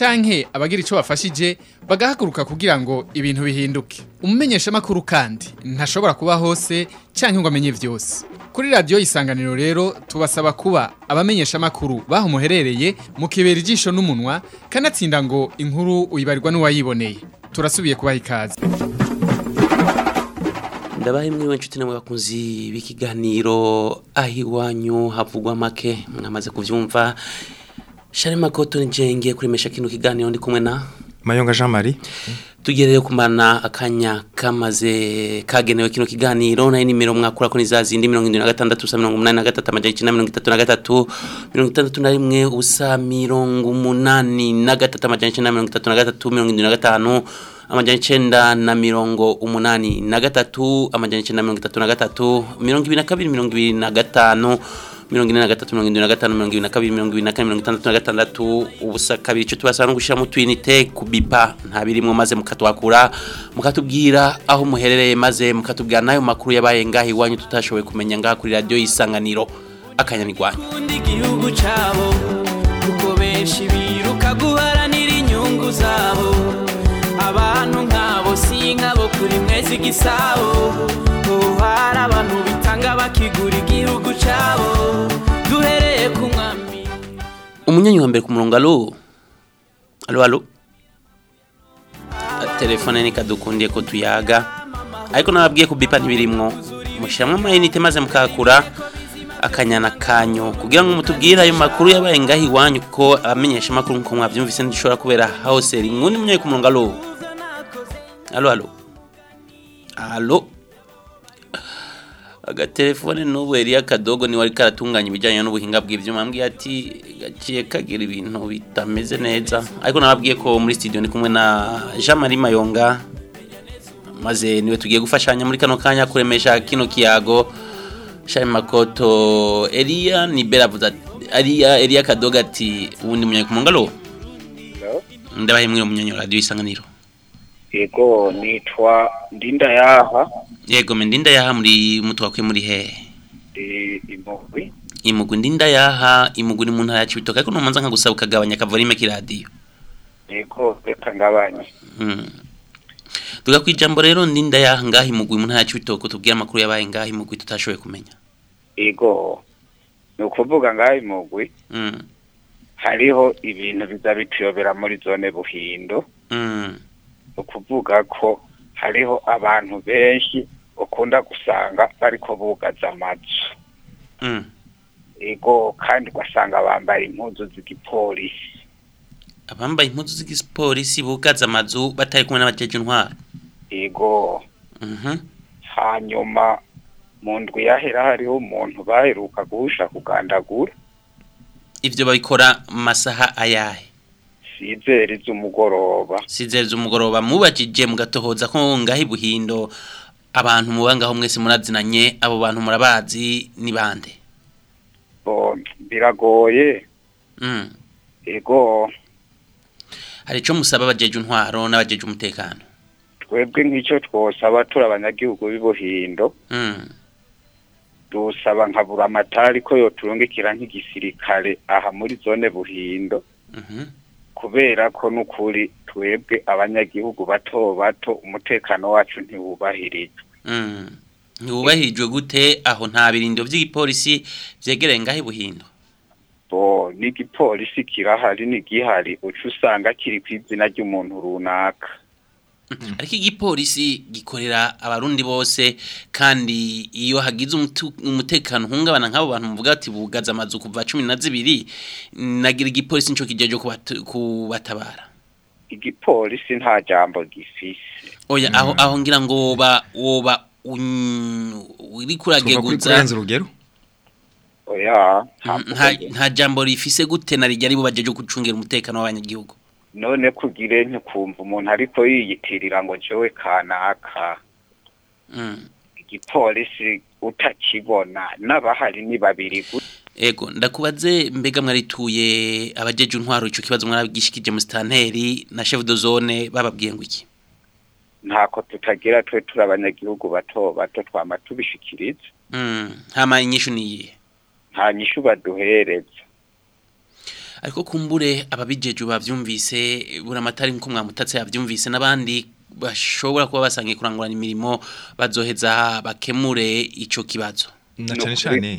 canke abagira ico bafashije bagahaguruka kugira ngo ibintu bihinduke. Umumenyesha makuru kandi ntashobora kuba hose canke ngo amenye vyose. Kuri radio isanganiro rero tubasaba kuba abamenyesha makuru baho muherereye mu ijisho n'umunwa kanatsinda ngo inkuru uyibarirwa n'uwayiboneye turasubiye kubaha ikaze. Ndabaha imwe w'inshuti namwe bakunzi b'ikiganiro aho iwanyu havugwa make mwamaze kubyumva shari makoto njenge kuremesha kino kiganiro ndi kumwe na Mayonga Jean Marie. Tugereye kumana akanya kamaze kagenewe kino kiganiro na yo nimero mwakura ko nizazindi 76 usa 83 amajana 933 61 usa 83 amajana 933 amajana icenda na mirongo umunani na gatatu amajana icenda na mirongo itatu na gatatu mirongo ibiri na kabiri mirongo ibiri na gatanu mirongo ine na gatatu mirongo indwi na gatanu mirongo ibiri na kabiri mirongo ibiri na kane mirongo itandatu na gatandatu ubusa kabiri icyo tubasaba no gushyiramo utwinite ku bipa nta birimwo maze mukatwakura mukatubwira aho muherereye maze mukatubwira n'ayo makuru yabaye ngaho iwanyu tutashoboye kumenya ngaha kuri radiyo y'isanganiro akanyanirwanyu undi igihugu cyabo kuko benshi biruka guharanira inyungu zabo. Abantu nk'abo si nk'abo kuri mwezi igisabo ubu hari abantu bitanga bakigura igihugu cyabo. Duhereye ku mwami umunyanyi wa mbere ku murongo alo alo alo telefone ni kadukundiye ko tuyaga. Ariko nababwiye ku bipa ntibirimwo. Mushyiramo amayinite maze mukakura akanyana kanyu kugira ngo mutubwire ayo makuru yabaye ngaho iwanyu kuko abamenyesha amakuru nk'uko mwabyumvise ntishobora kubera hose rimwe n'umwe ku murongo alo alo alo alo agatelefone n'ubu yari akadogo ni we ari karatunganya ibijyanye n'ubuhinga bw'ibyuma. Mbwiye ati gaciye kagira ibintu bitameze neza. Ariko nababwiye ko muri studio ndi kumwe na Jean Marie Mayonga. Maze ni we tugiye gufashanya muri kano kanya kuremesha kino kiyago. Shai Makoto Elia ni bera vuza Elia Elia kadogo ati ubundi munyanyi ku mungalo ndabaye mwiro munyanyi radio isanganiro. Yego nitwa ndinda yaha. Yego ndinda yaha muri mutwakwe muri hehe imugwi. Imugwi ndinda yaha imugwi ni mu ntara ya Cibitoke ariko numanza nkagusaba ukagabanya akavorime k'iradiyo yego reka ngabanye. Tuga kwijambo rero ndinda yaha ngaha imugwi mu ntara ya Cibitoke tubwire amakuru yabaye ngaha imugwi tutashoboye kumenya. Yego ni ukuvuga ngaho imugwi mm. hariho ibintu biza bituyobera muri zone buhindo mm. ni ukuvuga ko hariho abantu benshi ukunda gusanga bariko bugaza amazu. Mm. yego kandi ugasanga bambaye impuzu z'igipolisi. Abambaye impuzu z'igipolisi bugaza amazu batari kumwe n'abajeje intwaro. Yego mhm hanyuma mu ndwi yahera hariho umuntu baheruka guhusha kugandagura. Ivyo babikora mu masaha ayahe? Sizeri z'umugoroba. Sizeza umugoroba mubajije mugatohoza ko ngaho ibuhindo abantu muba ngaho mwese murazinanye abo bantu murabazi ni bande? Biragoye. Mm. ego. Hari ico musaba abajeje intwaro n'abajeje umutekano? Twebwe nk'icyo twosaba turi abanyagihugu b'ubuhindo mm. dusaba nkabura amatari ko yoturungikira nk'igisirikare aha muri zone buhindo. Mhm kubera ko n'ukuri twebwe abanyagihugu bato bato umutekano wacu ntiwubahirizwa mm. ntiwubahirijwe gute? Aho nta birindo vy'igipolisi vyegereye ngaho ibuhindo bo n'igipolisi kirahari n'igihari uca usanga kiri ku izina ry'umuntu runaka. ariko igipolisi gikorera abarundi bose kandi iyo hagize umutekano uhungabana nk'abo bantu muvuga ati bugaza amazu kuva cumi na zibiri nagira igipolisi kijeje kubat- kubatabara. Igipolisi nta jambo gifise. Oya aho aho ngira ngo woba woba uri kurageguza. Kurenza urugero? Oya nta jambo rifise gute na rijya ribo bajeje gucungira umutekano w'abanyagihugu. None kugire ntikumva. Umuntu ariko yiyitirira ngo jewe kanaka. Mm. igipolisi utakibona n'abahari ni babiri gusa Ego ndakubaze mbega mwarituye abajeje intwaro ico kibazo mwarabigishikije mu stanteri na chef de zone bababwiye ngo iki? Ntako tutagira twe turi abanyagihugu bato bato twama tubishikiriza. Mm, hama inyishu niye. nta nyishu baduhereza. Ariko kumbure ababijeje bavyumvise buramatari nko mwamutatse yavyumvise nabandi bashobora kuba basangiye kurangurana imirimo bazoheza bakemure ico kibazo. na cyane cyane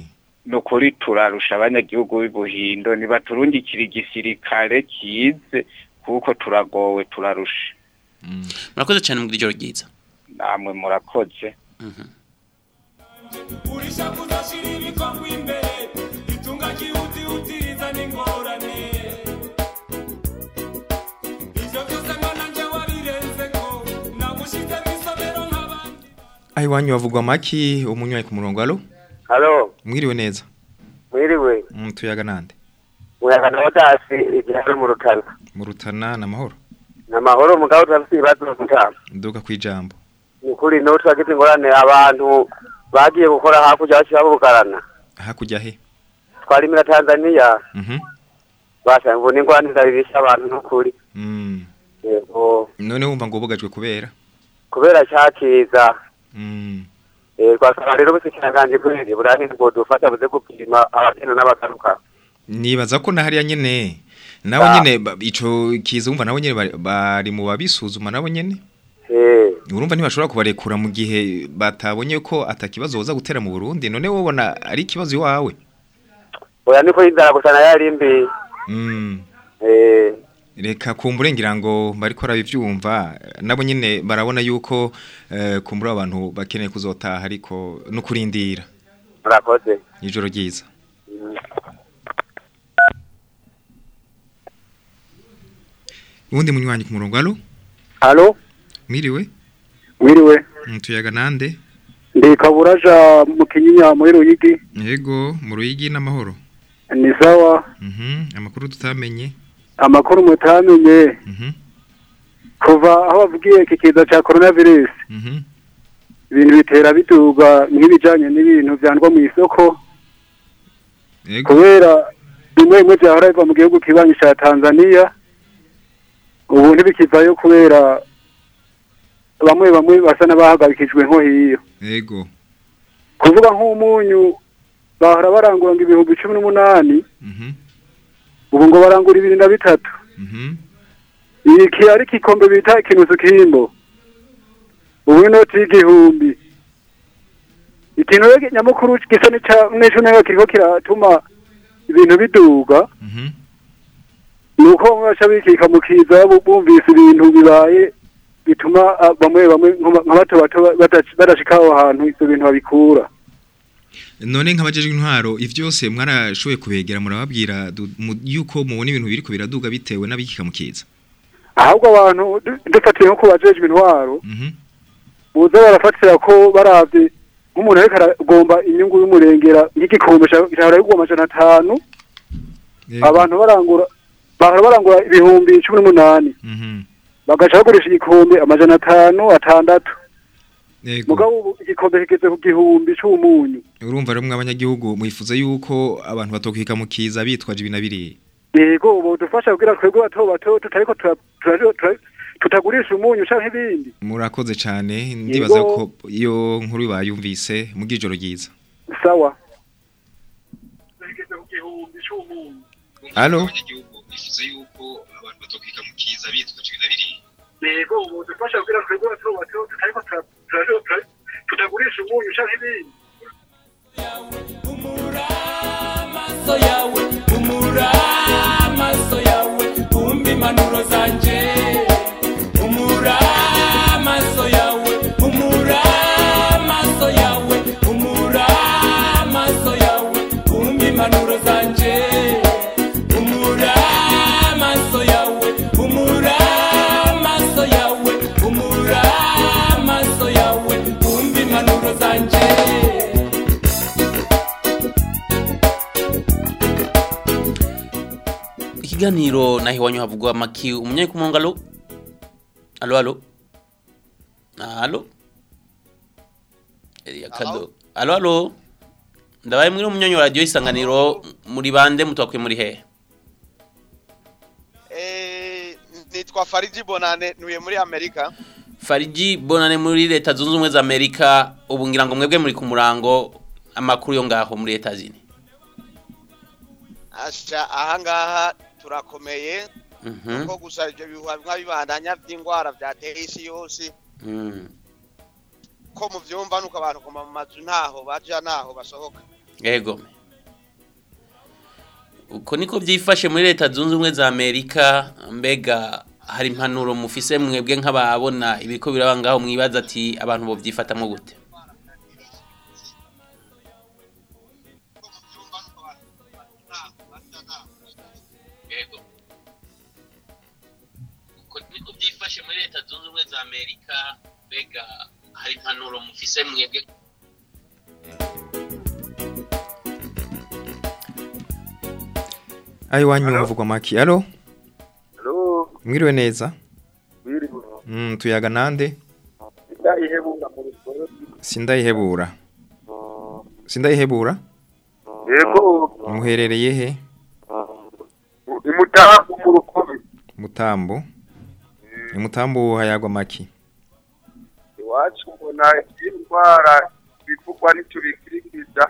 ni ukuri turarusha abanyagihugu b'ubuhindo nibaturungikira igisirikare kize kuko turagowe turarusha. Murakoze cyane mu ijoro ryiza. namwe murakoze. Urisha kudashira ibikorwa imbere itunga ryihutihutiriza n'ingorane. Aho iwanyu havugwa amaki umunywayi ku murongo alo? Halo mwiriwe neza? Mwiriwe. Mm, tuyaga nande? Muyaga na odasi igihano mu rutana. Mu rutana n'amahoro ni amahoro mugabo turafite ibibazo mu mutama nduga ku ijambo. Ni ukuri ni ho turagize ingorane abantu bagiye gukora hakurya bashyira bugarana hakurya he? Twarimira tanzaniya Mhm. basanga ngo n'ingorane zirabirisha abantu n'ukuri. Mm. none wumva ngo bugajwe kubera? Kubera cyakiza twasaba rero ubusikiranganji kweri burani ngo dufasha buze gupima abagenda n'abagaruka nibaza ko na hariya nyene? Nabo Ah. nyene ico kiza wumva nabo nyene bari- mu babisuzuma nabo nyene? Eh. Urumva ntibashobora kubarekura mu gihe batabonye ko atakibazo woza gutera mu Burundi none wowe ubona ari ikibazo iwawe? Oya niko inzara gusa na yo ari mbi. Mm. eh. Reka kumbure ngira ngo bariko rabivyumva nabo nyene barabona yuko eh, kumbura abantu bakeneye kuzotaha ariko no kurindira murakoze. Ijoro ryiza. Uwundi munywanyi ku murongo alo halo mwiriwe? Wiriwe Mm, tuyaga nande? Ndi kaburaja mu kinyinya muri ruyigi. Yego mu ruyigi n'amahoro. Ni sawa. Mhm amakuru tutamenye. Amakuru mutamenye mhm. Kuva aho bavugiye iki kiza cya coronavirus. Mhm. Ibintu bitera biduga nk'ibijanye n'ibintu vyandwa mu isoko. Kubera bimwe bimwe vyahora biva mu gihugu kibanyi ca tanzaniya ubu ntibikivayo kubera bamwe bamwe basa n'abahagarikijwe nko hiyo. Yego. Kuvuga nk'umunyu bahora barangura ngo ibihumbi cumi n'umunani. Mhm. Ubu ngo barangura ibiri na bitatu. Mhm. Iki ari igikombe bita ikinusu kimbo ubu inoti y'igihumbi. Ikintu nyamukuru gisa na yo kiriko kiratuma ibintu biduga. Mhm. Ni uko bamwe baca bikika mu kiza bu- bumvise ibintu bibaye bituma ah, bamwe bamwe nka bato bato badashika aho hantu ivyo bintu babikura. None nk'abajejwe intwaro ivyose mwarashoboye kubegera murababwira yuko mubona ibintu biriko biraduga bitewe n'abikika mu kiza ahubwo abantu du- dufatiye nko ku bajejwe intwaro mhm. buza barafatira ko baravye nk'umuntu ariko aragomba inyungu y'umurengera nk'igikombe cahora bigwa amajana atanu abantu barangura bahora barangura ibihumbi cumi n'umunani. Mhm. Bagaca bagurisha igikombe amajana atanu atandatu. Mugabo ubu igikombe kigeze ku gihumbi c'umunyu. urumva rero mw'abanyagihugu mwifuza yuko abantu batokwika mu kiza bitwaje ibina biriya. Yego ubu dufasha kugira twebwe bato bato tutariko tutagurisha umunyu canke ibindi. Murakoze cyane ndibaza ko iyo nkuru bayumvise mu bw'ijoro ryiza. Sawa. Alo? Yego ubu dufasha kugira twebwe bato bato tutariko tutagurisha umunyu canke ibindi amaso yawe umura amaso yawe umva impanuro zanje ikiganiro naho iwanyu havugwa amaki umunyayi ku murongo alo alo. Alo. Alo kado alo? Alo ndabaye muri umunyonyi wa radio isanganiro muri bande mutwakwe muri he? Eh, nitwa Fariji Bonane ntuye muri Amerika. Fariji bonane muri leta zunze ubumwe za Amerika ubu ngira ngo mwebwe muri ku murango amakuru yo ngaho muri leta zine asha ahangaha turakomeye Mhm. ko gusa ibyo bihuha bimwe bibandanya by'indwara byateye isi yose Mm. ko muvyumva nuko abantu kuma mu mazu ntaho baja naho basohoka Yego. Uko niko byifashe muri leta zunze ubumwe za Amerika mbega hari impanuro mufise mwebwe nk'ababona ibiko biraba ngaho mwibaza ati abantu bo byifatamo gute mbega hari impanuro mufise mwebwe ayi wanyu havugwa maki. Alo mwiriwe neza? Mm, tuyaga nande? Sindayihebura sindayihebura Yego, muherereye he imutaha mu rukobe. mutambo imutambo hayagwa maki. Iwacu mbona indwara bivugwa n'itubikirikiza.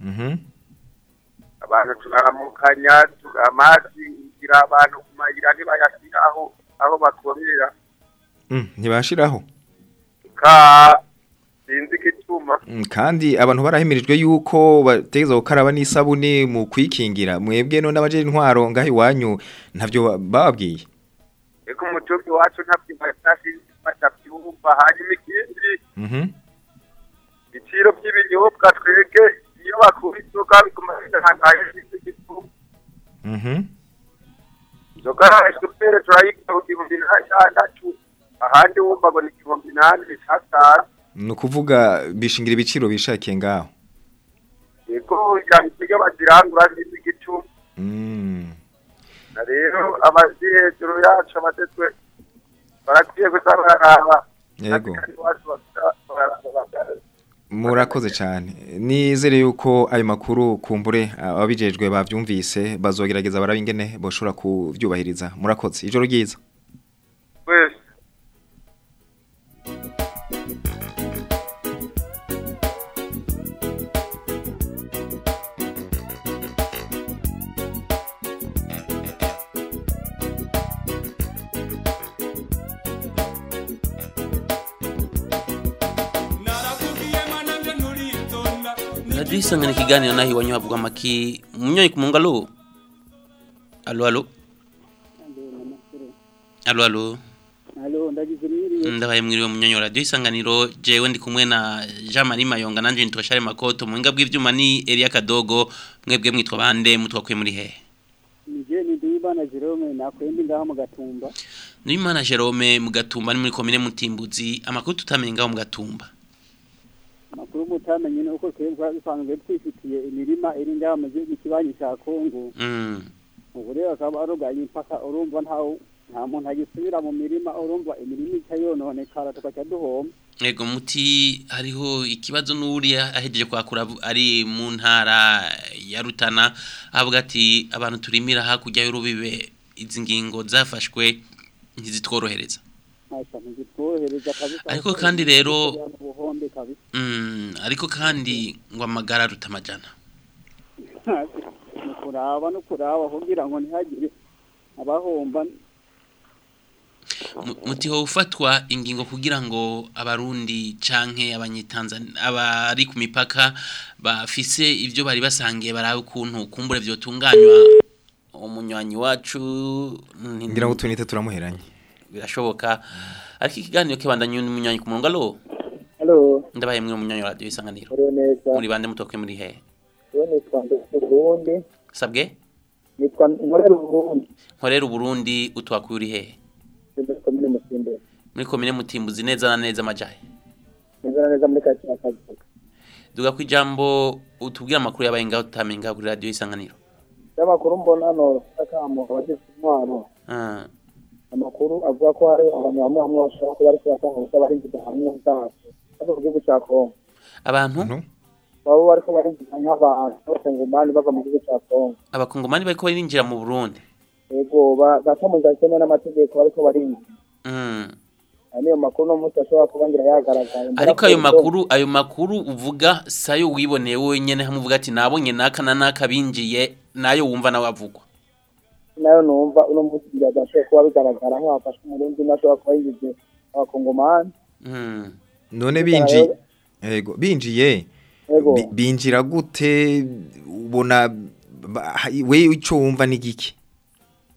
mhm Abantu turaramukanya, amazi ngira abantu ku mayira ntibayashyira aho aho bakorera. mm, ntibashiraho Ka sinzi igituma. Mm, kandi abantu barahimirijwe yuko bategeza gukaraba n'isabuni mu kwikingira mwebwe none abaje intwaro ngaho iwanyu ntavyo ba- bababwiye Eko umutuki wacu ntabwo batabyumva hanyuma ikindi mhm. ibiciro by'ibinyobwa twebwe iyo bakura inzoga biguma bihangaye igituma. mhm. Inzoga supere turayigura ku gihumbi n'atandatu ahandi wumva ngo ni igihumbi n'ane n'atanu ni ukuvuga bishingira ibiciro bishakiye ngaho. Yego ijana isiga bazirangura zizi igicuma mm. rero abazi hejuru yacu abatetswe barakwiye gusa bararaba yego. Murakoze cyane. Nizere yuko ayo makuru kumbure ababijejwe bavyumvise bazogerageza baraba ingene boshobora kuvyubahiriza murakoze. Ijoro ryiza. Radio isangana ikiganiro naho iwanyu havugwa amaki umunyoyi ku murongo alo alo. Alo alo. Alo ndabaye mwiriwe munyonyi wa radio isanganiro jewe ndi kumwe na Jean Marie Mayonga nanje nitwa Charles Makoto muhinga bw'ivyuma ni Elia Kadogo mwebwe mwitwa bande mutwakwe muri he Nije ni Ndibana Jerome nakwendi ngaho mu gatumba. Nimana Jerome mugatumba ni muri komine Mutimbuzi amakuru tutamenye ngaho mugatumba. Makuru mutamenye ni uko twebwe bisanzwe twifitiye imirima iri ngaho mu gihugu kibanyi ca Kongo. mm Ubu rero akaba aruganye impaka urumva nta nta muntu agisubira mu mirima urumva imirima ica yononekara tugaca duhomba. Ego muti hariho ikibazo n'uri ahejeje kwakura ari mu ntara ya Rutana avuga ati abantu turimira hakurya y'urubibe izi ngingo zafashwe ntizitworohereza. Ariko kandi rero- mm, ariko kandi ngo amagara aruta amajana Ni kuraba no kuraba kugira ngo ntihagire abahomba. Mu- muti ho ufatwa ingingo kugira ngo abarundi canke abanyitanzania abari ku mipaka bafise ivyo bari basangiye barabe ukuntu kumbure vyotunganywa. Umunywanyi wacu ni- ngira ngo tunite turamuheranye. Birashoboka. Ariko ikiganiro kibandanye n'umunywanyi ku murongo alo Halo, ndabaye mwe umunywanyi wa radio isanganiro. Muri bande mutokwe muri he? Nitwa Burundi, sabwe? Nitwa Nkorera Burundi, nkorera uburundi utwakuye uri he? Muri komine mutimbuzi. Neza na neza amajahe Neza na neza muri karitsiye ya Kazuka. duga ku ijambo utubwire amakuru yabaye ngaho tutamenye ngaho kuri radio isanganiro. Y'amakuru mbona hano akamo abagize intwaro amakuru avuga ko hari abantu bamwe bamwe bashobora kuba ariko batanga gusa barinjiza hamwe bwacu ariko mu gihugu cya kongo abantu? Baba bariko barinjiza nk'abantu b'abakongomani bava mu gihugu cya kongo abakongomani bariko barinjira mu Burundi? Yego ba- baca mu nzira zitemewe n'amategeko bariko barinjiza Mm. ayo niyo makuru no munsi ashobora kuba ngira yagaragaye. Ariko ayo makuru ayo makuru uvuga sayo wiboneye wenyene hamwe uvuga ati nabonye naka na naka binjiye na yo wumva nawe avugwa. Nayo numva uno munsi byadashoboye kuba bigaragara nko hafashwe umurundi nashobora kuba yinjize abakongomani none binjiye Yego. bi- binjira gute ubona we ico wumva ni giki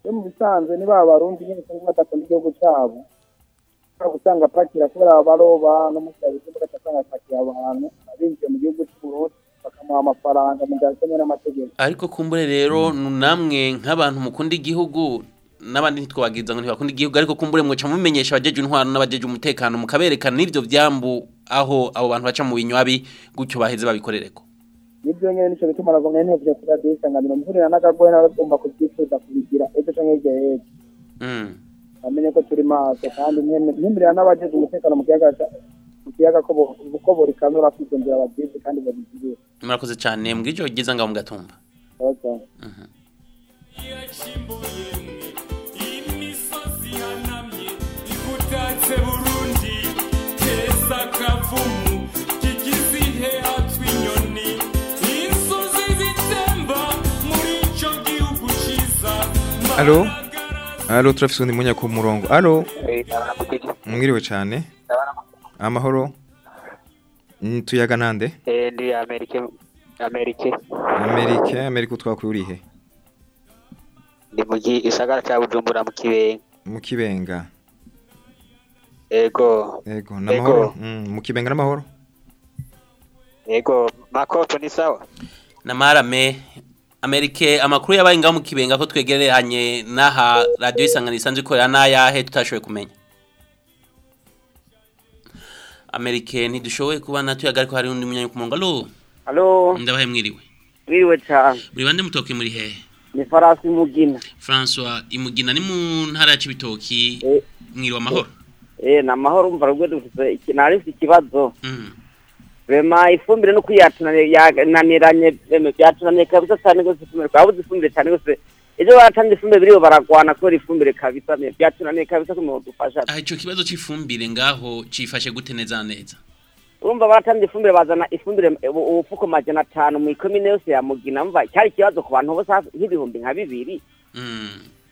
yo mu bisanzwe ni ba barundi nyine cyangwa badakunda igihugu cyabo ushobora gusanga apakira kubera abaroba no? Mu cyaro cyangwa ugasanga apakira abantu abinjiye mu gihugu cy'uburundi bakamuha amafaranga mu nzira zitemewe n'amategeko ariko kumbure rero nu- namwe nk'abantu mukunda igihugu n'abandi ntitwabagiriza ngo ntibakunda igihugu ariko kumbure mwoca mumenyesha abajeje intwaro n'abajeje umutekano mukaberekana n'ivyo vyambu aho abo bantu baca mu binywabi gutyo baheze babikorereko. Nibyo nyine ni cyo bituma nagomba ntibyo kuba byisanganira mvurira n'akagoye nawe ugomba kubyifuza kubigira ejo cyangwa hirya y'ejo. Mm. bamenye ko turi maso kandi ntimirira n'abajeje umutekano mu kiyaga kiyaga ko ko buri kamwe bafite inzira babyize kandi babigirira murakoze cyane mbw'ijoro ryiza ngaho mu gatumba. Okay. imisozi burundi keza kavumu kigize iheha tw'inyoni inzuzi zitemba muri ico gihugu ciza. Alo? Alo turafise undi munya ku murongo. Alo? Mwiriwe cyane. Amahoro. Mm, tuyaga nande? Eh, ndi Amerike Amerike. Amerika Amerika utwakuye urihe ndi mu gisagara cya Bujumbura mu Kibenga. Mu kibenga. Ego. Ego namahoro Mm, mu kibenga namahoro ego. Makoto ni sawa? Namarame amerike amakuru yabaye ngaho mu kibenga ko twegereranye n'aha radiyo isangano isanzwe ikorera n'ayahe tutashoboye kumenya. Amerike ntidushoboye kuba natuyaga ariko hari undi munyanya ku murongo alo Halo, ndabahe mwiriwe. Wiriwe cyane. buri bande mutoke muri hehe Ni Farasi Mugina. François imugina ni mu ntara ya Cibitoki mwiriwe amahoro. Eh, na mahoro umva rugwe dufite iki narifite ikibazo. Mm. Rema ifumbire no kuyatunane yananiranye reme byatunaniye kabisa cyane gose ifumbire kwabuze ifumbire cyane gose. Ejo batanze ifumbire biriho baragwana ko ifumbire kabisa byatunaniye kabisa ko mudufasha. aha ico kibazo c'ifumbire ngaho cifashe gute neza neza Urumva batanze ifumbire bazana ifumbire ubu- ubufuko majana atanu mu ikomine yose ya Mugina umva cyari ikibazo ku bantu bose nk'ibihumbi nka bibiri.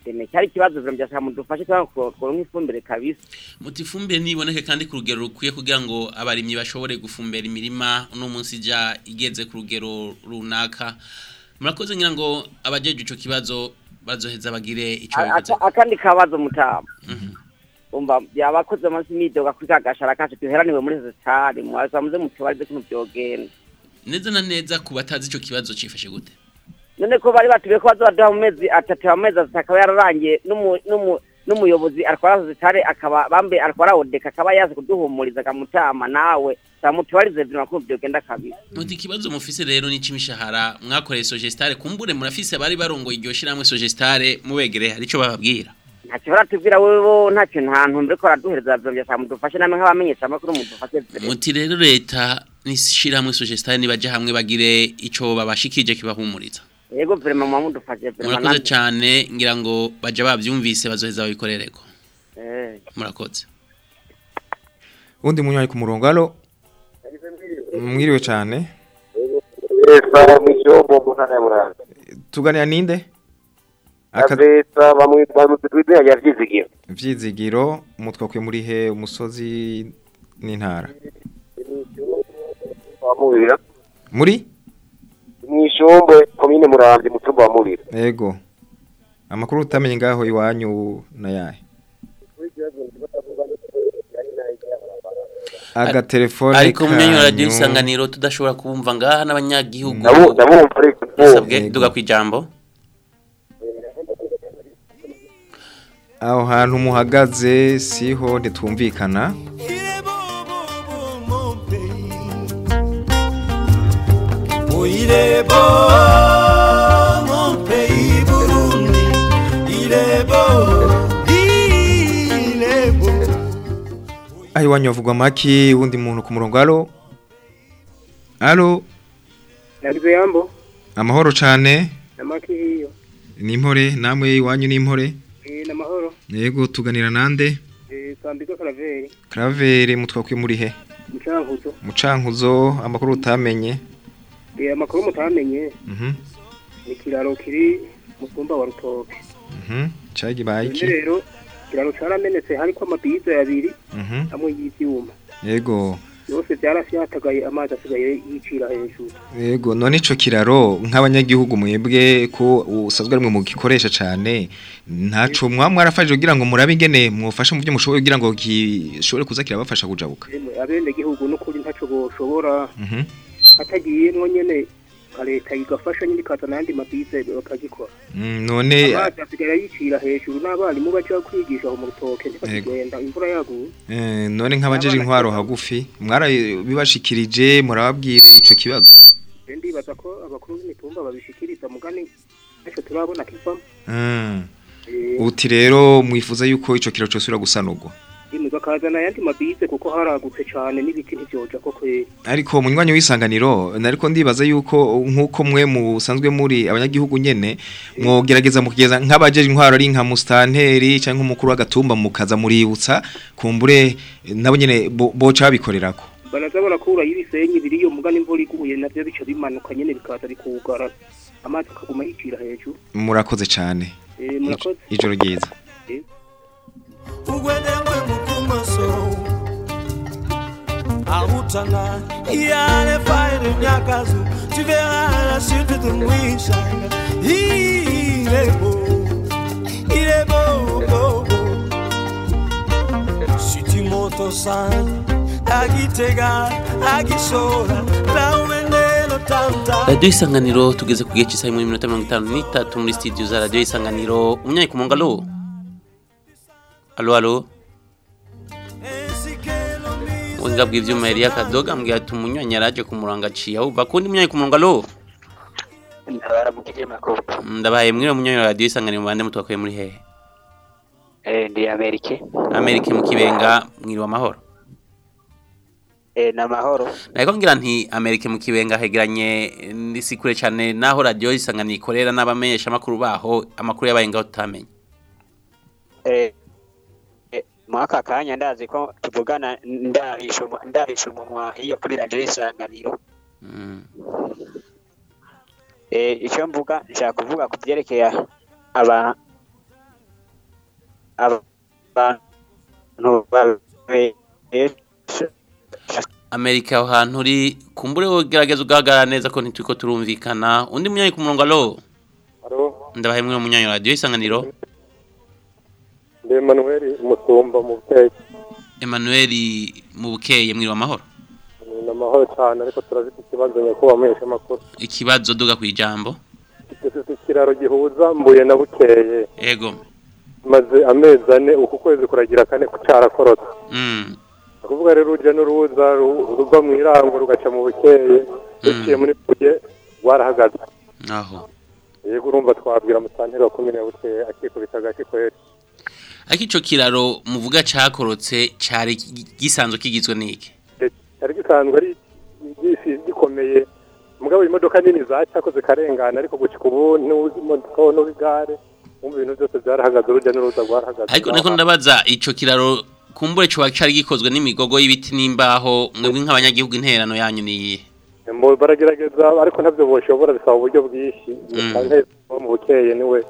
Reme cyari ikibazo byashaka mudufashe cyangwa kuronka ifumbire kabisa. muti ifumbire niboneke kandi ku rugero rukwiye kugira ngo abarimyi bashobore gufumbera imirima uno munsi ija igeze ku rugero runaka. Murakoze ngira ngo abajeje ico kibazo bazoheza bagire Aka- akandi kabazo mutama. Umva byabakoze munsi midoga kuri kagashara kacu duheraniwe muri zitari mwaza muze mutubarize kuno byogenda neza na neza ku batazi ico kibazo cifashe gute. None ko bari batubiye ko bazoduha mu mezi atatu amezi atatu akaba yararangiye n'umu- n'umu- n'umuyobozi atwara zitare akaba bambe atwara odeka akaba yazi kuduhumuriza akamutama nawe samutubarize vino kuno byogenda kabisa muti ikibazo mufise rero ni c'imishahara mwakoreye sogestare kumbure murafise abari barongoye iryo shirahamwe sogestare mubegereye hari ico bababwira. Ntacyo baratubwira wewe ntacyo nta ntumbero ko baraduhereza byashaka mudufashe namwe nk'abamenyesha amakuru mudufashe muti rero leta n'ishirahamwe sogestare nibaje hamwe bagire ico babashikije kibahumuriza. Yego vrema mwamudufashe vrema murakoze nanjye. cyane ngira ngo baje bavyumvise bazoheza babikorereko Eh. murakoze undi munya ku murongo Alo mwiriwe cyane tuganira ninde. Vyizigiro umutwe muri he umusozi n'intara Wamubira. Muri Mwishombwe komine Muramvya mutumba wa Mubira. Ego amakuru utamenye ngaho iwanyu na yahe? Agatelefone ariko mu myanya ya radiyo isanganiro tudashobora kubumva ngaha n'abanyagihugu. Ndabu- ndabumva ariko Yego. duga ku ijambo. Aho hantu muhagaze siho ntitwumvikana il est beau mon pays Burundi, il est beau, il est beau. Iwanyu bavugwa make wundi muntu ku murongo haro haro yambo. Amahoro cyane ni impore namwe iwanyu ni impore e, yego tuganira nande. E, Karaveri mutwakwe muri he? Mucankuzo amakuru utamenye. Amakuru mutamenye. Mhm. Ni kiraro kiri musumba wa rutoke. Mhm. Cagibaye none iki rero kiraro caramenetse hariko amabiza abiri mhm. amwe y'ivyuma. Yego. Yose vyarafyatagaye amazi asigaye yicira hejuru. Yego. None ico kiraro nk'abanyagihugu mwebwe ko usazwe ari mwe mu gikoresha cane ntaco mwa mwarafashije kugira ngo murabe ingene mwofasha mu byo mushoboye kugira ngo gishobore kuza kirabafasha kujabuka. Abene gihugu n'ukuri ntaco boshobora. Hatagiyemwo nyene nka leta igafasha nyine ikazana ayandi mabize bakagikora. Mm, none amazi asigaye yicira hejuru n'abarimu baca kwigisha aho mu rutoke ntibakigenda imvura yaguye. Eh, none nk'abajeje intwaro hagufi mwarabibashikirije murababwire ico kibazo. Ndibaza ko abakuru b'imitumba babishikiriza mugani ntacyo turabona kivamo. Mm. Eh, uti rero mwifuza yuko ico kiraro cosubira gusanurwa imwe bakazana ayandi mabize kuko haragutse cane n'ibiti ntivyoja ko kweri ariko munywanyi w'isanganiro nariko ndibaza yuko nk'uko mwe musanzwe muri abanyagihugu nyene mwogerageza mukigeza nk'abajeje intwaro ari nka mustanteri canke umukuru w'agatumba mukaza muributsa kumbure nabo nyene bo- boca babikorerako. Banaza barakura y'ibisenyi biriyo mugani imvura iguye navyo bica bimanuka nyene bikaza bikugara. Amazi akaguma yicira hejuru. Murakoze cane. Eh, murakoze. Ijoro ryiza. Ugwedengwe mukumoso ahutanga yale faire nyakazu tu verras la suite de nuit shine il est beau il est beau beau, beau. si tu montes au sein agitega agisora la umenelo tanta. Radiyo isanganiro tugeze ku gihe cy'isaha imwe n'iminota mirongo itanu n'itatu muri studio za radiyo isanganiro. Umunyayi ku murongo alo alo alo? Ubuhinga bw'ibyuma yari yakadoga mbwira ati umunywanyi yaraje ku murongo aciye aho bakundi munyayi ku murongo alo ndabaye mwiriwe munyayi wa radiyo isanganiro mubande mutwakuye muri hehe? Eh ndi amerike. Amerika mu kibenga mwiriwe amahoro eh na mahoro. Nariko ngira nti amerika mu kibenga hegeranye ndisi kure cyane naho radiyo isanganiro ikorera n'abamenyesha amakuru baho amakuru yabaye ngaho tutamenye. Eh, mwaka kanya ndazi ko tuvugana ndarisha umu- ndarisha umunwa iyo kuri radio isanganiro. Mm. eh icyo mvuga nshaka kuvuga ku byerekeye aba abantu amerika aho hantu uri kumbure wogerageza ugahagarara neza ko ntituri ko turumvikana. Undi munyanyi ku murongo alo ndabaye mwe munyanyi wa radiyo isanganiro. Emmanuel Musumba mu buteke emmanuel mu bukeye mwiriwe amahoro? Ni amahoro cyane ariko turafite ikibazo nyakubahwa muhesha amakuru. Ikibazo duga ku ijambo? Ikiraro gihuza mbuye na bukeye. Ego. Maze amezi ane uku kwezi kuragira kane cyarakorotse mm. ukuvuga rero urujya n'uruza ru- ruva mu irango rugaca mu bukeye. Ruciye muri buye rwarahagaze aho. Yego urumva twabwira musanteri wa komine ya bukeye akikubita agati kweri ariko ico kiraro muvuga cakorotse cari gisanzwe kigizwe n'iki? Cyari gisanzwe ari gisi gikomeye. Mugabo imodoka nini zacyakoze karengana ariko gucika ubu ntuzi imodoka n'igare wumva ibintu byose byarahagaze urujya n'uruza rwarahagaze. Ariko niko ndabaza ico kiraro kumbure coba cari gikozwe n'imigogo y'ibiti n'imbaho mwebwe nk'abanyagihugu interano yanyu niyihe Mu- baragerageza ariko ntabyo boshobora bisaba uburyo bwinshi. Mm. Mu bukeye ni we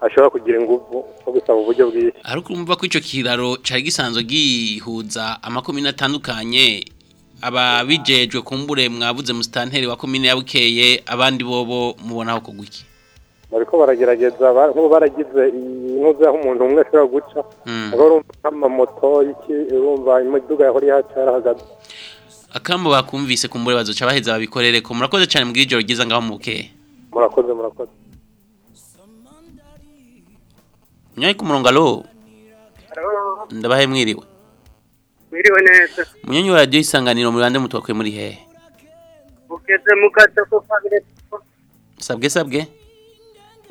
ashobora kugira ingufu zo gusaba uburyo bwinshi. Ariko urumva ko ico kiraro cari gisanzwe gihuza amakomine atandukanye ababijejwe kumbure mwabuze musitanteri wa komine ya bukeye abandi bobo mubonaho kugwa iki? Bariko baragerageza ba- nk'ubu baragize intuzi aho umuntu umwe ashobora guca. Aho urumva nk'amamoto urumva imiduga yahora ihaca yarahagaze. Akamo bakumvise kumbure bazoca baheza babikorere ko. Murakoze cyane mbwira ijoro ryiza ngaho mu bukeye. Murakoze murakoze. Munyayi ku murongo alo ndabahe mwiriwe Mwiriwe neza. munyanyi wa radiyo isanganiro muri bande mutwakuye muri hehe Ugeze mu gatoko kabire kuko. sabwe sabwe.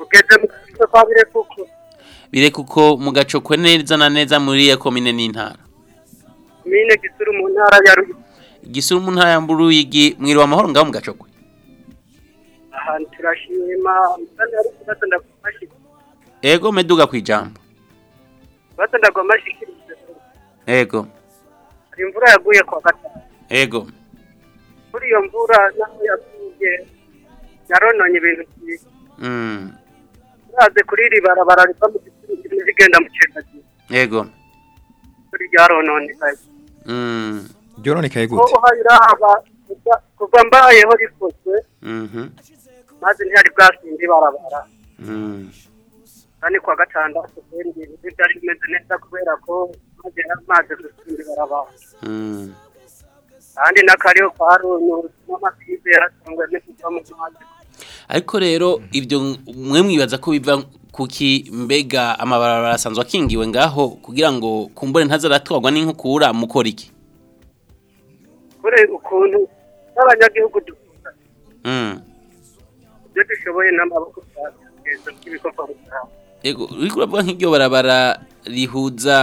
Ugeze mu gatoko kabire kuko. bire kuko mugacokwe neza na neza muri iyo komine n'intara. Mine gisuru mu ntara ya Ruyigi. Gisuru mu ntara ya Mburuyigi mwiriwe amahoro ngaho mu gacokwe. ahantu turashima kandi ari kubaza ndagomashikiriza Ego meduga kwijambo. kubaza ndagomashikiriza Ego. hari imvura yaguye kwa gatanu Ego. kuri iyo mvura naho yaguye yarononye ibintu byinshi Mm. uraze kuri iri barabara riva mu gisuru rigenda mu cyendagiye Ego. kuri ryarononekaye Mm. Byoronekaye ko gute? uhayirahaba kuva- kuva mbayeho rikozwe Mhm. maze ntihari bwasinde barabara Mm. Kandi kwa gatandatu ibintu byari bimeze neza kubera ko maze amazi gusinde barabara Mm. kandi n'akariho karuntu n'amasize yarasangwe kuva mu mazi Ariko rero ibyo mwe mwibaza ko biva kuki mbega amabarabara asanzwe akingiwe ngaho kugira ngo kumbure ntazaratwagwa n'inkukura mukora iki? kure ukuntu n'abanyagihugu dukunda Mm. ibyo dushoboye n'amaboko twagerageza by'ibikorwa rusange Ego, uriko uravuga nk'iryo barabara rihuza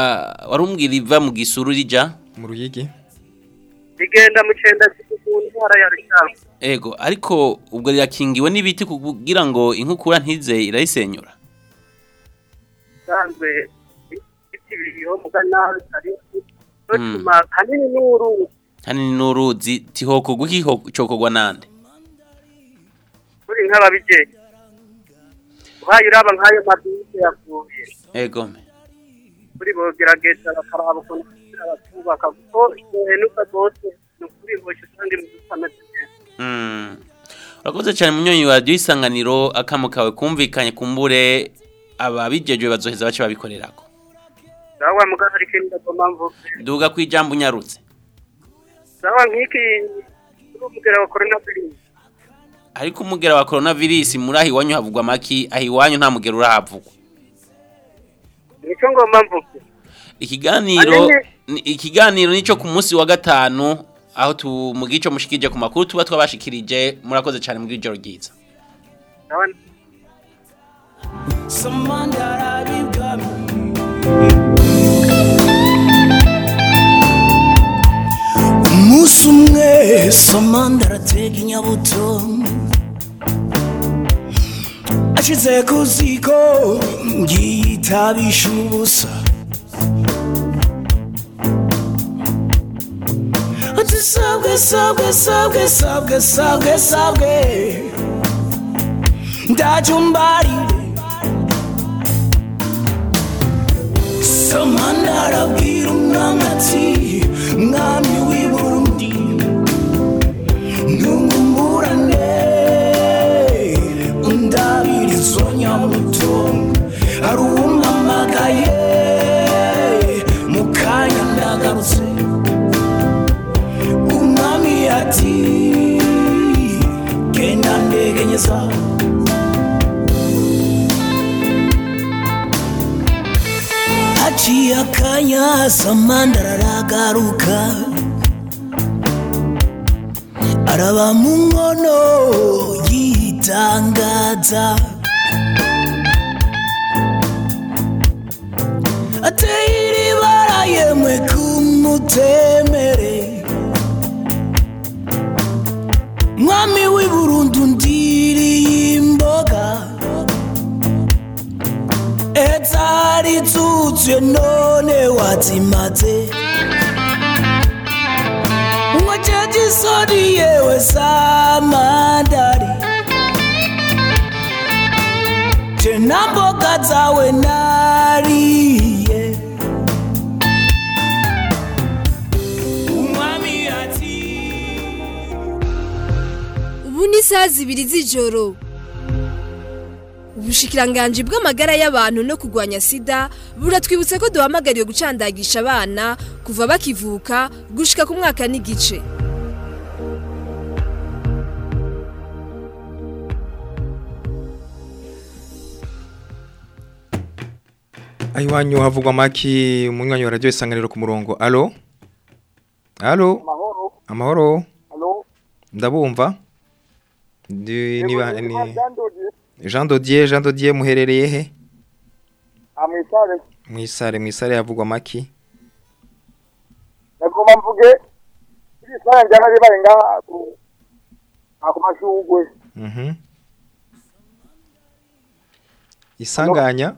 warumbwira riva mu gisuru rija? Mu ruyigi. Rigenda mu cenda ya rusange Ego, ariko ubwo rirakingiwe n'ibiti kugira ngo inkukura ntize irayisenyura. sanzwe ibiti biriho mugana ari rutuma hanini n'uruzi. Hanini n'uruzi tihokogwa iki cokogwa nande. kuri nk'ababijeye uhaye uraba nk'ayo mabisi yavuye Ego. kuri bogerageza bakaraba ukuntu kugira bakubaka kuko ihenuka rwose ni ukuri boshe kandi mu dutameze neza. Urakoze cyane munyonyi wa radio isanganiro akamo kawe kumvikanye kumbure ababijejwe bazoheza bace babikorerako. sawa mugana hari ikindi ndagomba mvuge Duga kwijambo unyarutse. sawa nk'iki kuri umugera wa coronavirus Ariko umugera wa coronavirus muri aho iwanyu havugwa maki aho iwanyu nta mugera urahavugwa. ni cyo ngomba mvuge Ikiganiro ikiganiro nico ku munsi wa gatanu aho tu mu gico mushikije ku makuru tuba twabashikirije murakoze cyane mu ijoro ryiza. Samandara umunsi umwe samanda aratega inyabuto ashyize ku ziko yitabisha ubusa ati sabwe sabwe sabwe sabwe sabwe. Sabwe ndajumbarire samanda arabwira umwami ati mwami nyamuto hari uwumpamagaye mu kanya ndagarutse umwami ati genda ndegenyeza haciye akanya samanda aragaruka araba mu nkono yitangaza ateyiri barayemwe kumutemere. Mwami w'i burundu ndiriye imboga. Etaritutswe none watsimatse. Ngocetisodi yewe samada na mboga zawe nariye umwami ati ubu ni isaha zibiri z'ijoro. Ubushikiranganji bw'amagara y'abantu no kurwanya sida buratwibutsa ko duhamagariwe gucandagisha abana kuva bakivuka gushika ku mwaka n'igice. Iwanyu havugwa maki umunywanyi wa radio isanganiro ku murongo. Alo? Alo? Amahoro. Ndabumva. Jean Dodier Jean Dodier muherereye he? Amwitare mwisare mwisare havugwa maki. Nagomba mvuge iri sana njyana ribaye ngaha ku- aha ku mashugwe. Mhm. Isanganya Eh, imodoka hariya ikabere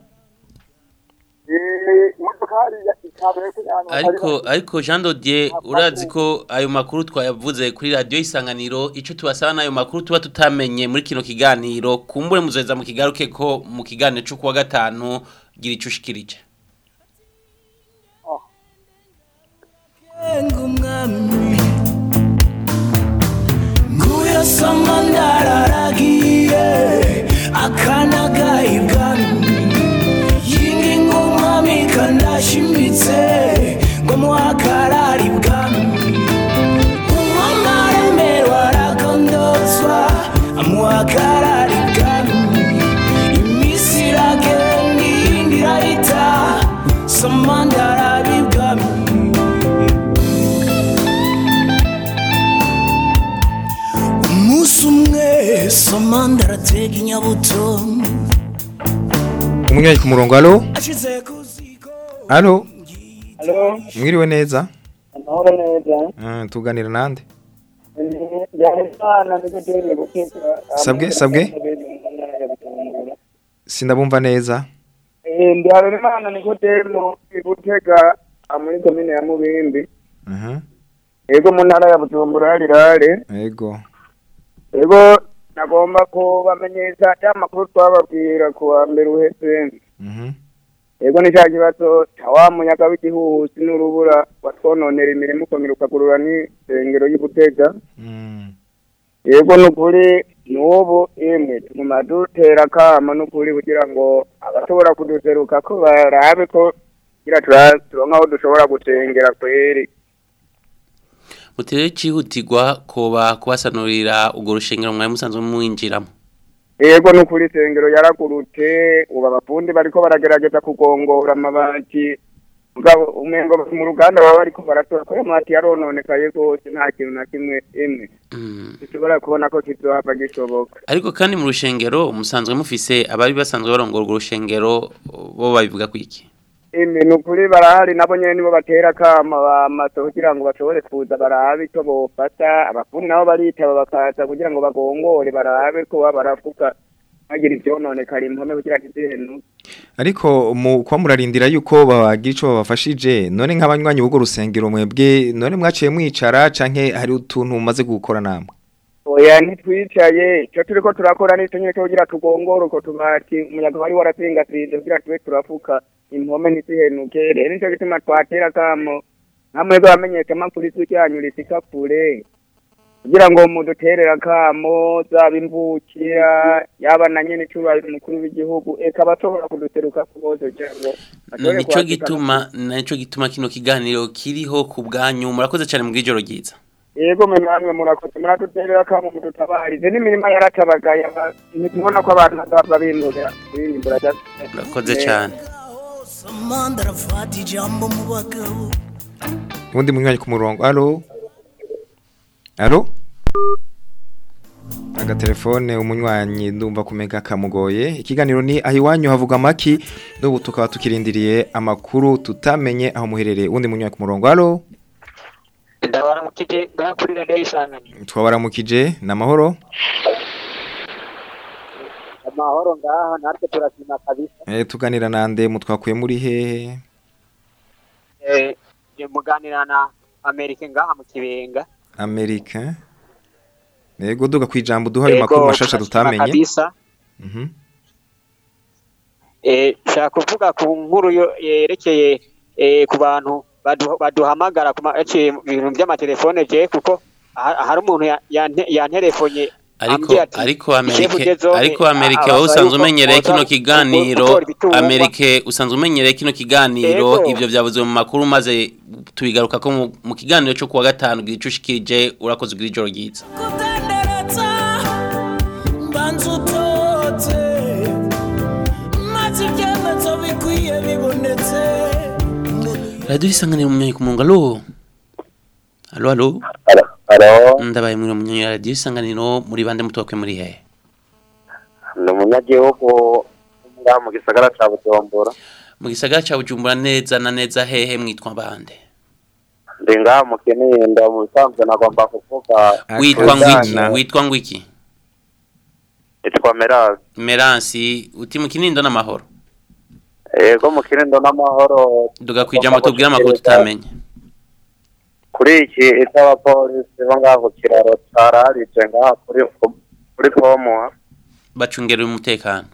ko ahantu hatari ariko ariko Jean Dodier urazi ko ayo makuru twayavuze kuri radio isanganiro ico tubasaba na yo makuru tuba tutamenye muri kino kiganiro kumbure muzoza mu kigaruke ko mu kiganiro cyo kuwa gatanu gira ico ushikirije Umunyayi ku murongo alo alo mwiriwe neza. Ah, tuganira nande. Sabwe, sabwe? sindabumva neza Eh, ndihari imana niko turi mu gutega muri komine ya Mubimbi. Mhm. Ego mu ntara ya Bujumbura hari rare. Ego Nagomba kubamenyesha cya makuru twababwira ku wa mbere uhetse. Mhm. Ego ni cya kibazo cya wa munyaga w'igihuhusi n'urubura watwononera imirimo ukomera ukagurura n'isengero y'ugutega. Yego nukuri nubu imwe tuguma dutera akamo nukuri kugira ngo abashobora kuduseruka ko barabe ko turonke aho dushobora gusengera kweri mutere cihutirwa koba kubasanurira urwo rushengero mwari musanzwe mwinjiramo. Yego nukuri isengero yaragurutse ubu abafundi bariko baragerageza kugongora amabati. Umengo mu ruganda baba bariko baratora ko ayo mabati yarononekaye rwose nta kintu na kimwe imwe. Dushobora kubona ko kizohava gishoboka. Ariko kandi mu rushengero musanzwe mufise abari basanzwe barongora urwo rushengero bo babivuga kwiki Imi nukuri barahari nabo nyene nibo batera kama bamaso kugira ngo bashobore kuza barabe icyo bofata. Abafundi nabo baritaba bakaza kugira ngo bagongore barabe ko barafuka bagira ivyononekara impome kugira ntizihenuke ariko mu kwa murarindira yuko babagira ico babafashije none nk'abanywanyi b'urwo rusengero mwebwe none mwaciye mwicara canke hari utuntu mumaze gukora namwe? Oya ntitwicaye icyo turiko turakora nico nyene cyo kugira tugongore uko tubati umuyaga wari warasingasinze kugira tube turafuka. Impome ntizihenuke rero nico gituma twatera kamo namwebwe bamenyesha amakuru isi ryanyu risika kure kugira ngo muduterere akamo zaba imvukira yaba na nyene icubahiro umukuru w'igihugu eka abashobora kuduseruka bose kugira ngo kuhashika. gituma nico gituma kino kiganiro kiriho ku bwanyu murakoze cyane mu bw'ijoro ryiza. Yego mwe namwe murakoze muraduterera akamo mudutabarize n'imirima yaratabagaye aba- ntitubona ko abantu bazava bindurira birimbura murakoze cyane. Arafata ijambo mu bagabo ubundi munywanyi ku murongo. Alo? Alo? Agatelefone umunywanyi ndumva kumega kamugoye. Ikiganiro ni aho iwanyu havuga amaki. N'ubu tukaba tukirindiriye amakuru tutamenye aho muherereye. Ubundi munywanyi ku murongo. Alo? Ndabaramukije ngaha kuri radiyo isanganiro twabaramukije ni amahoro. Amahoro ngaha natwe turashima kabisa. Eh, tuganira nande mutwakuye muri hehe? Eh, eh, muganira na amerika ngaha mu kibenga. Amerika? Yego duga ku ijambo duha ayo makuru mashasha tutamenye. kabisa. Mhm. Eh, nshaka kuvuga ku nkuru yerekeye eh, ku bantu badu- baduhamagara ku mu bintu by'amatelefone je kuko ha- hari umuntu ya- yante- yanterefonye ariko ariko "Chef amerike Gezo, ariko amerike abasaba wowe usanzwe umenyereye kino kiganiro gutora ibitungwa." amerike usanzwe umenyereye kino kiganiro Yego. ivyo byavuzwe mu makuru maze tubigaruka ko mu- kiganiro cyo kuwa gatanu ico ushikirije urakoze ugira ijoro ryiza radio isanganiro mu ku murongo alo alo alo Alo, ndabaye muri mu radio isanganiro muri bande mutokwe muri hehe ni umunyagihugu ngaha mu gisagara ca Bujumbura. mu gisagara ca Bujumbura neza na neza hehe mwitwa bande. Ndi ngaha mu kinindo mu bisanzwe nagomba kuvuga. Witwa ngwiki witwa ngwiki. Nitwa Merasi meransi uti mu kinindo n'amahoro yego mu kinindo n'amahoro duga kwijambo tubwire amakuru tutamenye. Kuri iki icy'abapolisi bo ngaha ku kiraro cararije ngaha kuri kuri pomuha bacungera umutekano.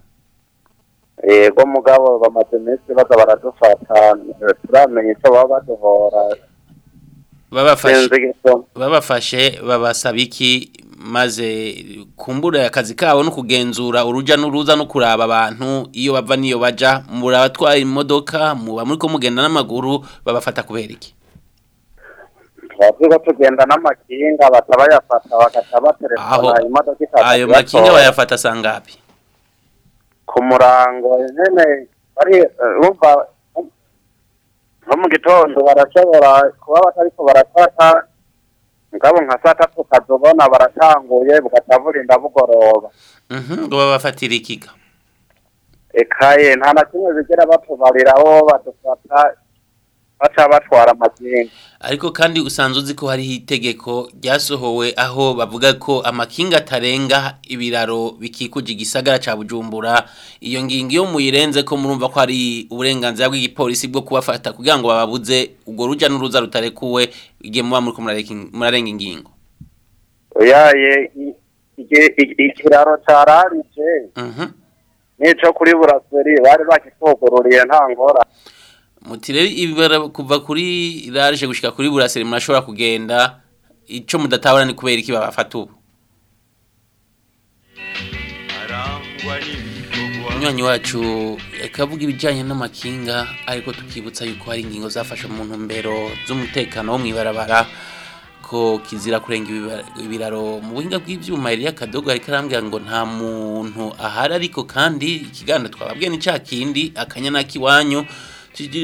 Yego mugabo bamaze iminsi baza baradufata turamenya icyo baba baduhora. Babafashe. Babasaba iki? Maze kumbura akazi kabo no kugenzura uruja n'uruza no kuraba abantu. Iyo bava niyo baja murabatwara imodoka muba muri ko mugenda n'amaguru babafata kubera iki? Ko tugenda n'amakinga bata bayafata bagaca aho baterefona imodoka ikaza ayo makinga bayafata sangapi ku murango nyene bari eh, urumva nko mu gitondo barashobora kuba batariko barafata ngabo nka saa tatu ukazobona baratanguye bugaca burinda bugoroba Mhm, ngo babafatira ikiga. Ekaye nta na kimwe bigera batubariraho badufata baca batwara amakinga ariko kandi usanzwe uzi ko hariho itegeko ryasohowe aho bavuga ko amakinga atarenga ibiraro bikikuje igisagara ca Bujumbura. Iyo ngingo iyo muyirenze ko murumva ko hari uburenganzira bw'igipolisi bwo kubafata kugira ngo bababuze ubwo ruja n'uruza rutarekuwe igihe muba muri murarenga ingingo. Igi- ikiraro cararije Mhm. nico kuri buraseri bari bakitugururiye nta ngora muti rero ibibara kuva kuri raje gushika kuri buraseri murashobora kugenda ico mudatabona ni kubera iki babafata ubu? Munywanyi wacu akavuga ibijyanye n'amakinga ariko tukibutsa yuko hari ingingo zafashe mu ntumbero z'umutekano wo mw'ibarabara ko kizira kurenga ibiraro mu buhinga bw'ivyuma. Elia Kadogo ariko arambwira ngo nta muntu ahari ariko kandi ikiganiro twababwiye ni ca kindi Tugira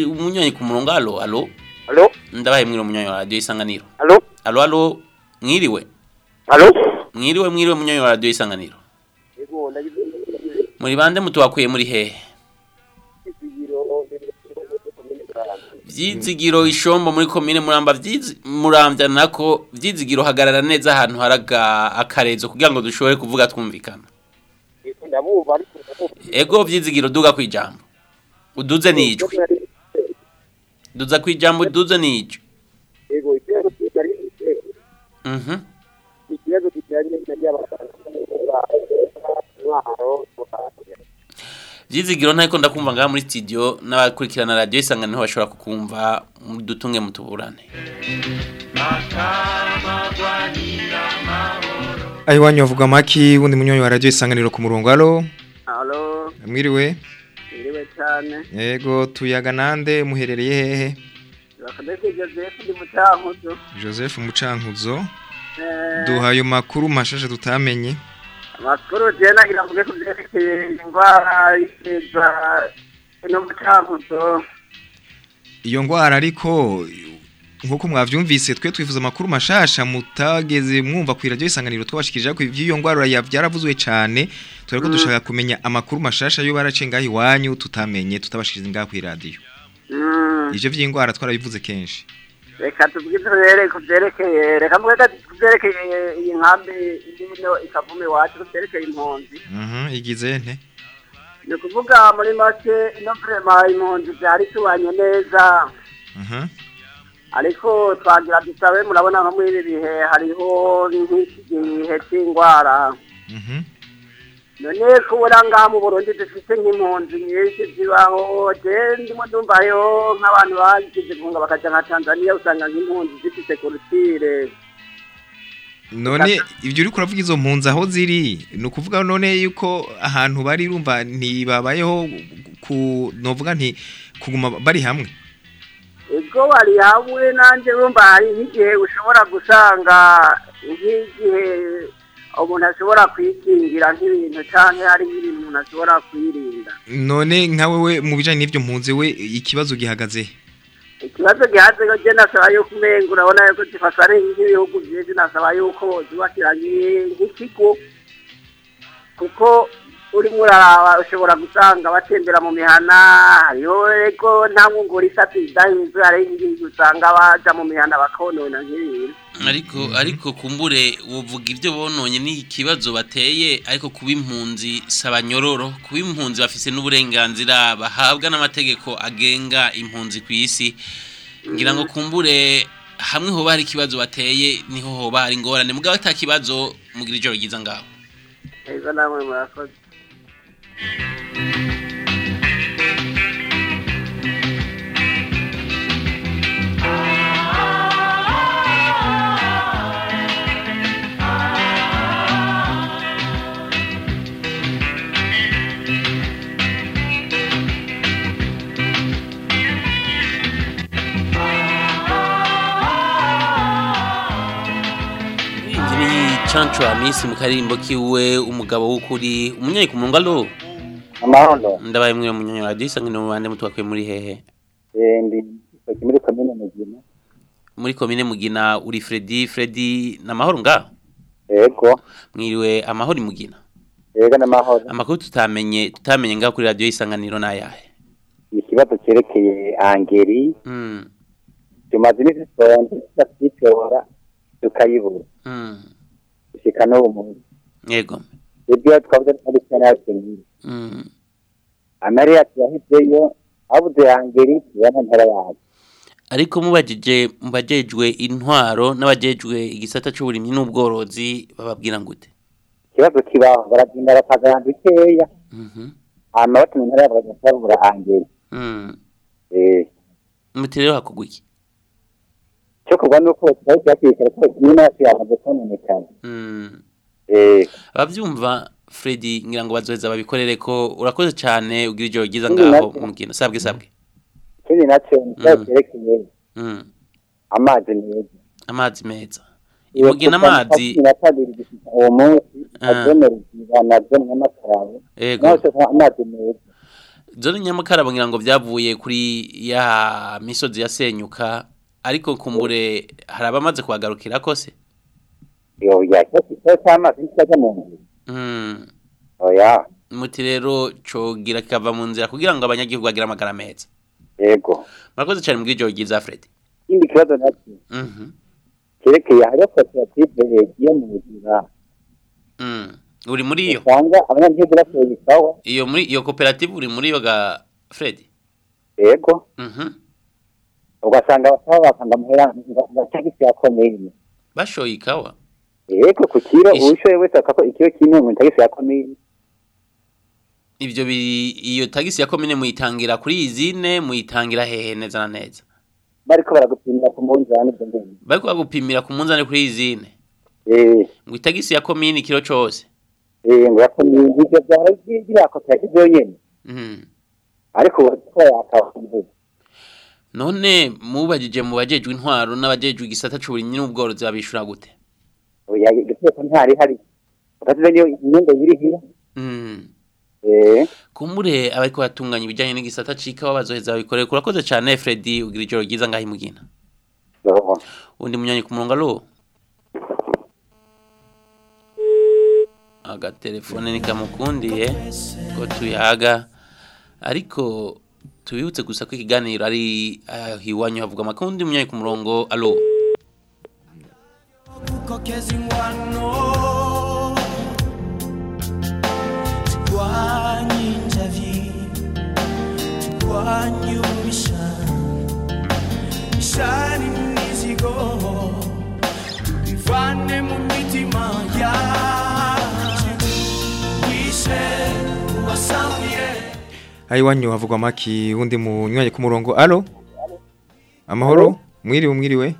umunywanyi ku murongo alo alo alo ndabaye mwiriwe umunywanyi wa radio isanganiro alo alo alo mwiriwe alo mwiriwe mwiriwe umunywanyi wa radio isanganiro muri bande mutuwakuye muri hehe Vyizigiro ishombo muri komine muramba vyizi muramvya nako. Vyizigiro hagarara neza ahantu haraga akarezo kugira ngo dushobore kuvuga twumvikana. Ego vyizigiro duga kwijambo. Uduze nijwi duza kwijambo uduze nijwi yego ikibazo kitari mhm. Ikibazo ry'abatwaro vyizigiro ntako ndakumva ngaha muri studio n'abakurikirana radio isangano ni ho bashobora kukumva dutunge mutuburane ayo wanyu bavuga maki wundi munywanyi wa radio isanganiro ku murongo alo Halo, mwiriwe. iriwe cyane. yego tuyaga nande muherereye hehe? Joseph Mucankuzo Eh, duhaye makuru mashasha tutamenye. Amakuru je nagira mvuge ku byerekeye indwara y'iseza no mutankuzo. iyo ngwara ariko nk'uko mwavyumvise twe twifuza amakuru mashasha mutageze mwumva ku radio isanganiro twabashikirije ko ivyo ngwara ya vyaravuzwe cyane turiko Mm. dushaka kumenya amakuru mashasha yo baracenga iwanyu tutamenye tutabashikiriza ngaho ku radio Mm. ivyo vy'ingwara twarabivuze kenshi Reka tuvuge turere ku byerekeye reka mvuge ku byerekeye iyi nkambi ino ikavume iwacu ku byerekeye impunzi. mhm igize nte Ni ukuvuga muri make ino vrema impunzi byari tubanye neza. Ariko twagira dusabe murabona nko muri ibi bihe hariho nk'iki gihe cy'indwara mhm. None kubura ngaha mu burundi dufite nk'impunzi nyinshi zibaho ndimo ndumva hariho nk'abantu bagize guhunga bakaja nka tanzaniya usanga nk'impunzi zifite korutire none ibyo uri kuravuga izo mpunzi aho ziri ni ukuvuga none yuko ahantu bari urumva ntibabayeho ku novuga nti kuguma bari hamwe. Ego bari hamwe nanjye urumva hari nk'igihe ushobora gusanga nk'igihe umuntu ashobora kwikingira nk'ibintu canke hari nk'ibintu umuntu ashobora kwirinda. None nkawe we mu bijanye n'ivyo mpunzi we ikibazo gihagaze? Ikibazo gihaze ko je nasaba yuko umenga urabona yuko gifasha ari nk'ibihugu vyinshi nasaba yuko zubakira nk'i- nk'ikigo. Kuko urimo uraraba ushobora gusanga batembera mu mihana hariho ego nta mwungura isatu idahinzwe hariho ingingi usanga baja mu mihana bakonona nk'ibintu. Ariko ariko kumbure uvuga ibyo bononye ni ikibazo bateye ariko kuba impunzi sabanyororo kuba impunzi bafise n'uburenganzira bahabwa n'amategeko agenga impunzi ku isi. Ngira ngo kumbure hamwe hoba hari ikibazo bateye ni ho hoba hari ingorane. Mugabo ata kibazo mugira ijoro ryiza ngaho. Ego namwe murakoze. Chancho Hamisi mu karimbo kiwe umugabo w'ukuri umunyanyi ku murongo alo amahoro ndabaye mwe munyanyi radio isangano mu bande mutwakwe muri hehe. Eh, ndi muri komine mugina. Muri komine mugina uri Freddy Freddy na mahoro nga? Yego. Mwiriwe amahoro imugina yego n'amahoro amakuru tutamenye tutamenye nga kuri radio isanganiro nayahe ikibazo cyerekeye angeri. Mm tumaze iminsi sonze tukitora tukayibura mm gushika n'ubu munsi. Yego. Ibyo twavuze ari cyane yakeneye mm amari yacu yahizeyo abuze angeri tubona ntara yacu ariko mubajije mubajejwe intwaro n'abajejwe igisata c'uburimyi n'ubworozi bababwira ngute ikibazo kibaho baragenda bakagana dukeya mhm hama batuma intara yabo bakajya babura angeri mm eh muti rero hakugwa iki cyo kuva nuko kibazo cyakirikira ko nyine yacu yamaze kononekana mm eh Freddy ngira ngo bazoheza babikorere ko urakoze cyane ugira ijoro ryiza ngaho mugina sabwe sabwe na cyo ni ikibazo cyerekeye mm amazi meza amazi meza imugina amazi na kabiri gushika uwo munsi Ah. azomerezwa na zo n'amakarabo Ego. nose amazi meza zone nyamukarabo ngira ngo byavuye kuri ya misozi yasenyuka ariko kumbure hari abamaze kuhagarukira kose yo ya cyo cy'amazi ntikajya mu mm. Oya muti rero cogira kikava mu nzira kugira ngo abanyagihugu bagire amagara meza. Yego. Murakoze cyane mbw'ijoro ryiza Fred ikindi kibazo na cyo mhm. cyerekeye hariho koperative yagiye mu buzima mm. uri muri iyo? Usanga abanyagihugu basohoye ikawa iyo muri iyo koperative uri muri iyo ga Fred? Yego. Mhm. Ugasanga basaba bakanga amahera batagisi ya komine bashoye ikawa. Yego ku kiro uwishoye wese akako ikiro kimwe mu tagisi ya komine biri iyo tagisi ya komine muyitangira kuri izine muyitangira hehe neza na neza. Bariko baragupimira ku munzani ibyo ngibyo bariko bagupimira ku munzani kuri izine eh. Ngo itagisi ya komine ikiro cose eh ngo ya komine ibyo byahora biriya koperative yonyene mhm ariko uko yakavuze none mubajije mu bajejwe intwaro n'abajejwe igisata c'uburimyi n'ubworozi babishura gute? Oya igiteko ntari hari utazize niyo inyungu ziri hino eh. Kumbure abariko batunganya ibijanye n'igisata c'ikawa bazoheza babikorere kurakoze cane Freddy ugira ijoro ryiza ngaho imugina undi munyanyi ku murongo alo agatelefone nikamukundiye ko tuyaga. Ariko tubibutse gusa ko ikiganiro ari aho iwanyu havuga amakuru undi munyanyi ku murongo alo? Wanyu havugwa maki undi munywanyi ku murongo. Alo? Amahoro? Mwiriwe mwiriwe?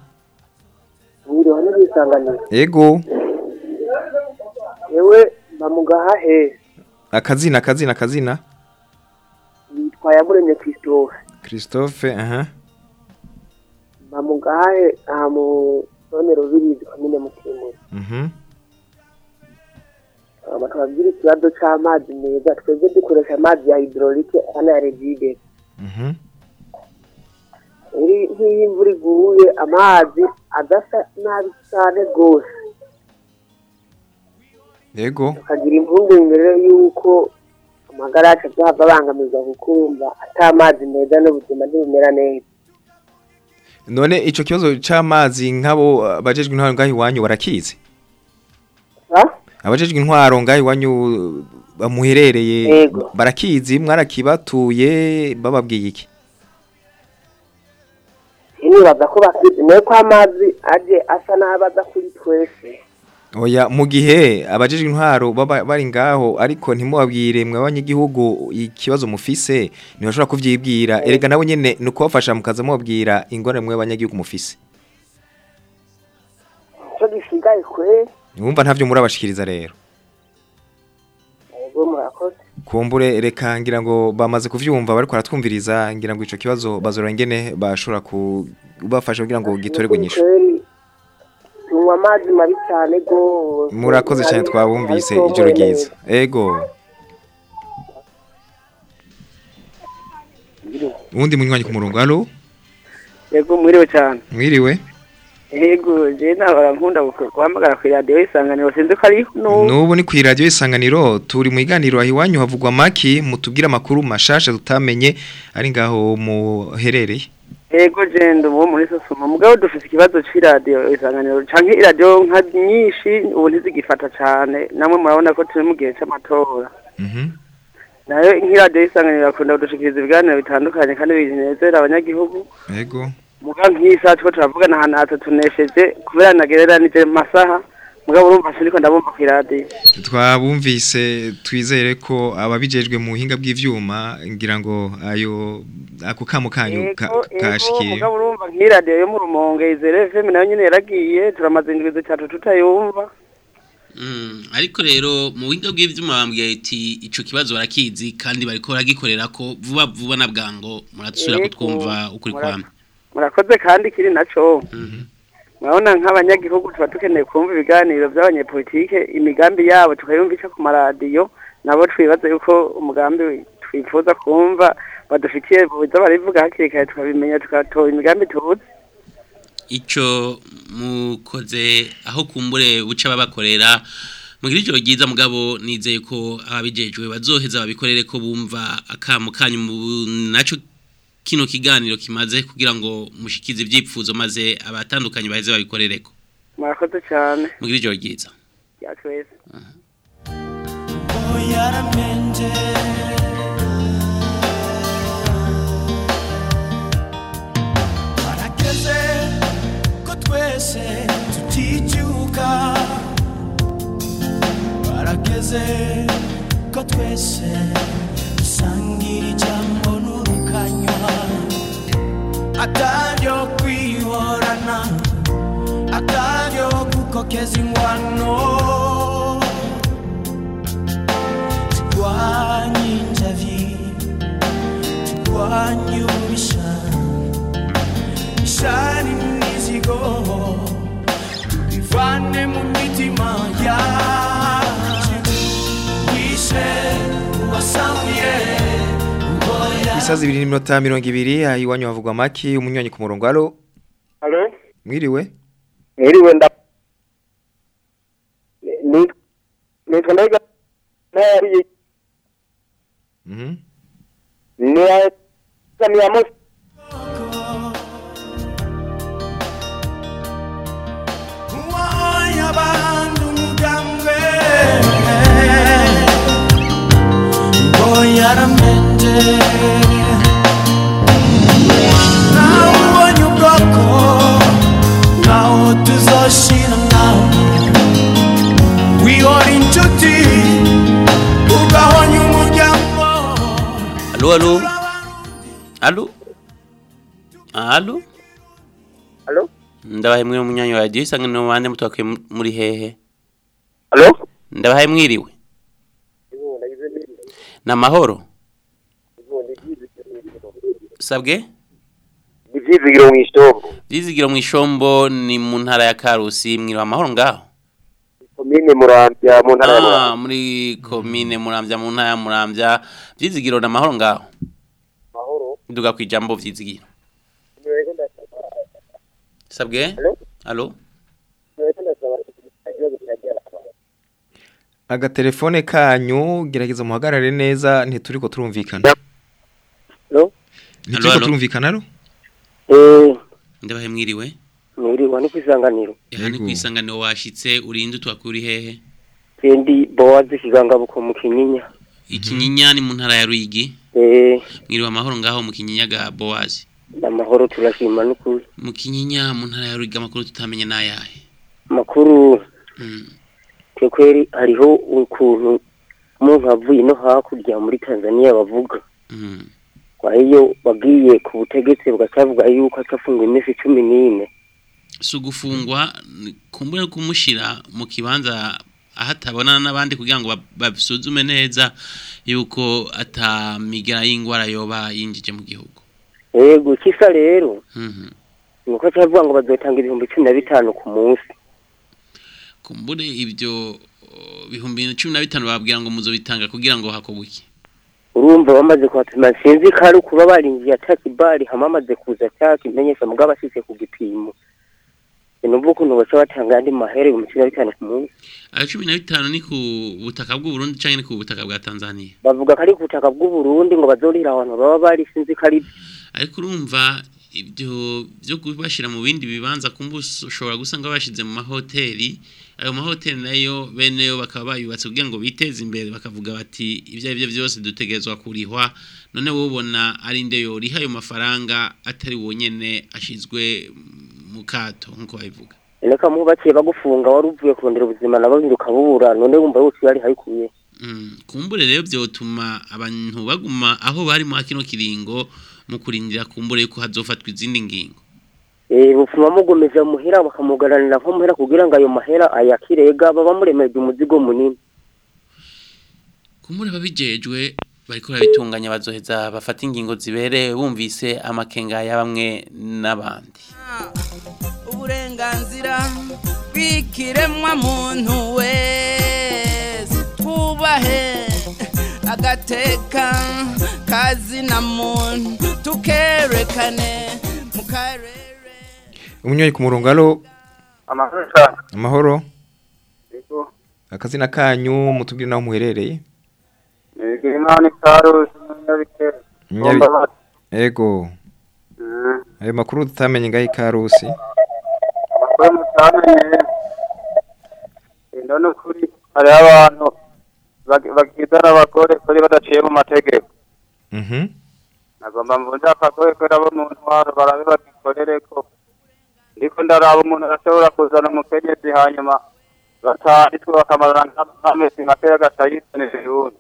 Mwiriwe n'ibisanganiro. Ego. Yewe bamugahahe Akazina akazina akazina. yitwa Yamuremye Christophe. Christophe aha. Bamugahahe aha mu zone Rubirizi komine Mutimura. Mhm. Bakababwira ikibazo c'amazi meza twebwe dukoresha amazi ya hydraulique ana ya regide. Mhm. Iri nk'iyo imvura iguye amazi adasa nabi cyane rwose. Ego. Tukagira impungenge rero yuko amagara yacu azohava abangamirwa kuko urumva ata mazi meza n'ubuzima ntibumera neza none ico kibazo c'amazi nk'abo bajejwe intwaro ngaho iwanyu barakizi abajejwe intwaro ngaho iwanyu bamuherereye Yego. barakizi mwarakibatuye bababwiye iki nibaza ko bakizi na yo ko amazi aje asa n'abaza kuri twese. Oya mu gihe abajejwe intwaro bari ngaho ariko ntimubabwire abanyagihugu ikibazo mufise ntibashobora kuvyibwira. Erega nabo nyene ni ukubafasha mukaza mubabwira ingorane mwe abanyagihugu mufise. Icyo gisigaye kwe. Mwumva ntavyo murabashikiriza rero. Murakoze. Kumbure reka ngira ngo bamaze kuvyumva bariko baratwumviriza ngira ngo ico kibazo bazora ngene bashobora kubafasha kugira ngo gitorerwe inyishu. Kweri, tunywa amazi mabi cyane rwose. Murakoze cyane twabumvise ijoro ryiza. Ego. Uwundi munywanyi ku murongo halo yego mwiriwe cyane mwiriwe. Yego je nahora nkunda gu- guhamagara ku radiyo isanganiro sinzi ko ari n'ubu. Ni ku iradiyo isanganiro turi mu iganiro aho iwanyu havugwa maki mutubwire amakuru mashasha tutamenye ari ngaho muherereye. Yego je ndi uwo muri sosoma mugabo dufite ikibazo c'iradiyo isanganiro canke iradiyo nka nyinshi ubu ntizigifata cane. Namwe murabona ko turi mu gihe c'amatora. Nayo nk'iradiyo isanganiro akunda kudushikiriza ibiganiro bitandukanye kandi binezera abanyagihugu. Ego muga nk'isa turiko turavugana ahantu hatatunesheje kubera nagereranije mu masaha mugabo urumva siniko ndabumva kw'iradiyo twabumvise twizere ko ababijejwe mu buhinga bw'ivyuma ngira ngo ayo ako kamo kanyu kashikiye. mugabo urumva nk'iradiyo yo mu rumonge izere fm na yo nyene yaragiye turamaze indwi zitatu tutayumva. Mm, ariko rero mu buhinga bw'ivyuma bambwiye ati ico kibazo barakizi kandi bariko baragikorera ko vuba vuba na bwango muratusubira Yego, kutwumva ukuri kwamwe murakoze kandi kiri naco. Murabona nk'abanyagihugu tuba dukeneye kumva ibiganiro by'abanyepolitike imigambi yabo tukayumvisha ku maradiyo nabo twibaza yuko umugambi twifuza kumva badufitiye buza barivuga hakiri kare tukabimenya tugatora imigambi tuzi ico mukoze aho kumbure buca babakorera mugira ijoro ryiza mugabo nizeye ko ababijejwe bazoheza babikorere ko bumva mu- naco kino kiganiro kimaze kugira ngo mushikize ivyipfuzo maze abatandukanye baheze babikorereko. Murakoze cyane. Mugira ijoro ryiza. Ya twese. Yaramenje barageze ko twese tuticyuka barageze ko twese dusangira ijambo atagyokwibonana atagyokukokeza ingwano tigwanye injavi tigwanye umishana ishani n'imizigo bivane mu mitima yacu wishe uwasamuye. Isazi ibiri n'iminota mirongo ibiri aho iwanyu havugwa maki umunywanyi ku murongo. Halo Halo? mwiriwe? Mwiriwe nda ni nitwa ndaiga nari Mhm. ni ni amos uwoya Allo? Allo? Allo? Allo? Ndabahe mwe munyanyo wa radio isangano bande mutwakwe muri hehe. Allo? Ndabahe mwiriwe Na mahoro. Sabwe ivyizigiro mw'ishombo. Vyizigiro mw'ishombo ni mu ntara ya Karusi mwiriwe amahoro ngaho komine muramvya mu ntara ya Ah Muramvya muri komine muramvya mu ntara ya muramvya Vyizigiro na mahoro ngaho? Mahoro. Nduga kwijambo vyizigiro Niwego ndasaba. Sabwe? Kiragira agatelefone kanyu gerageza muhagarare neza ntituriko turumvikana Hello? ntituriko Hello, turumvikana ro Eh, ndabahe mwiriwe? Mwiriwe ni kwisanganiro. Ehani kwisanganiro washitse urinde twakuri hehe Sendi Boaz kiganga buko mu Kinyinya. ikinyinya ni mu ntara ya Ruyigi Eh, mwiriwe amahoro ngaho mu kinyinya ga Boaz amahoro turashima n'ukuri. mu kinyinya mu ntara ya Ruyigi amakuru tutamenye nayahe Makuru Mm. twe kweri hariho ukuntu umuntu avuye no hakurya muri Tanzania bavuga. Mm. Kwa hiyo bagiye ku butegetsi bagacavuga yuko acafungwa iminsi cumi n'ine. Sugufungwa kumbure kumushira mu kibanza ahatabona n'abandi kugira ngo babisuzume neza yuko atamigera y'ingwara yoba yinjije mu gihugu Yego kisa rero Mhm. nuko cavuga ngo bazotanga ibihumbi cumi na bitanu ku munsi. kumbure ibyo bihumbi cumi na bitanu babwira ngo muzobitanga kugira ngo hakorwe iki urumva bamaze kuhapima sinzi ko ari ukuba barinjiye atakibari hama amaze kuza cyakimenyesha mugabo ashyize ku gipimo sinumva ukuntu baca batanga andi mahere ibihumbi cumi na bitanu ku munsi. Cumi na bitanu ni ku butaka bw'uburundi canke ni ku butaka bwa tanzania? Bavuga ko ari ku butaka bw'uburundi ngo bazorira abantu baba bari sinzi ko ari ariko urumva ibyo byo kubashira mu bindi bibanza kumva ushobora gusanga bashize mu mahoteli. Ayo mahoteli na yo bene yo bakaba bayubatse kugira ngo biteze imbere bakavuga bati ibyo ari byo byose dutegerezwa kurihwa none wowe ubona ari nde yoriha ayo mafaranga atari wonyene ashizwe mu kato nk'uko babivuga reka mubakiye bagufunga wari uvuye kurondera ubuzima nabo ukabubura none wumva wose yari hayikuye Mm, kumbure rero byotuma abantu baguma aho bari mu kino kiringo mu kurindira kumbure yuko hazofatwa izindi ngingo. Eh bufuma mugomeza muhira bakamugaranira nko muhira kugira ngo ayo mahera ayakirega baba muremeje umuzigo munini. Kumbure babijejwe bariko barabitunganya bazoheza bafata ingingo zibereye bumvise amakenga ya bamwe n'abandi. Uburenganzira bw'ikiremwa muntu wese. Twubahe agateka kazina muntu tukerekane mu karere. Umunywanyi ku murongo alo amahoro akazina kanyu mutubwire naho muherereye? Yego. Ayo makuru tutamenye ngaho ikarusi amakuru mutamenye none ukuri hariho abantu bag- bagizana abagore kuri badaciye mu mategeko. Mhm. Nagomba mvunja akagoye kubera abo mu ntwaro barabe bagikorere ko. Ndiko ndaraba umuntu arashobora kuzana umukenyezi hanyuma batanditswe bakamarana nka- nk'amezi makeya agaca yisanije uwundi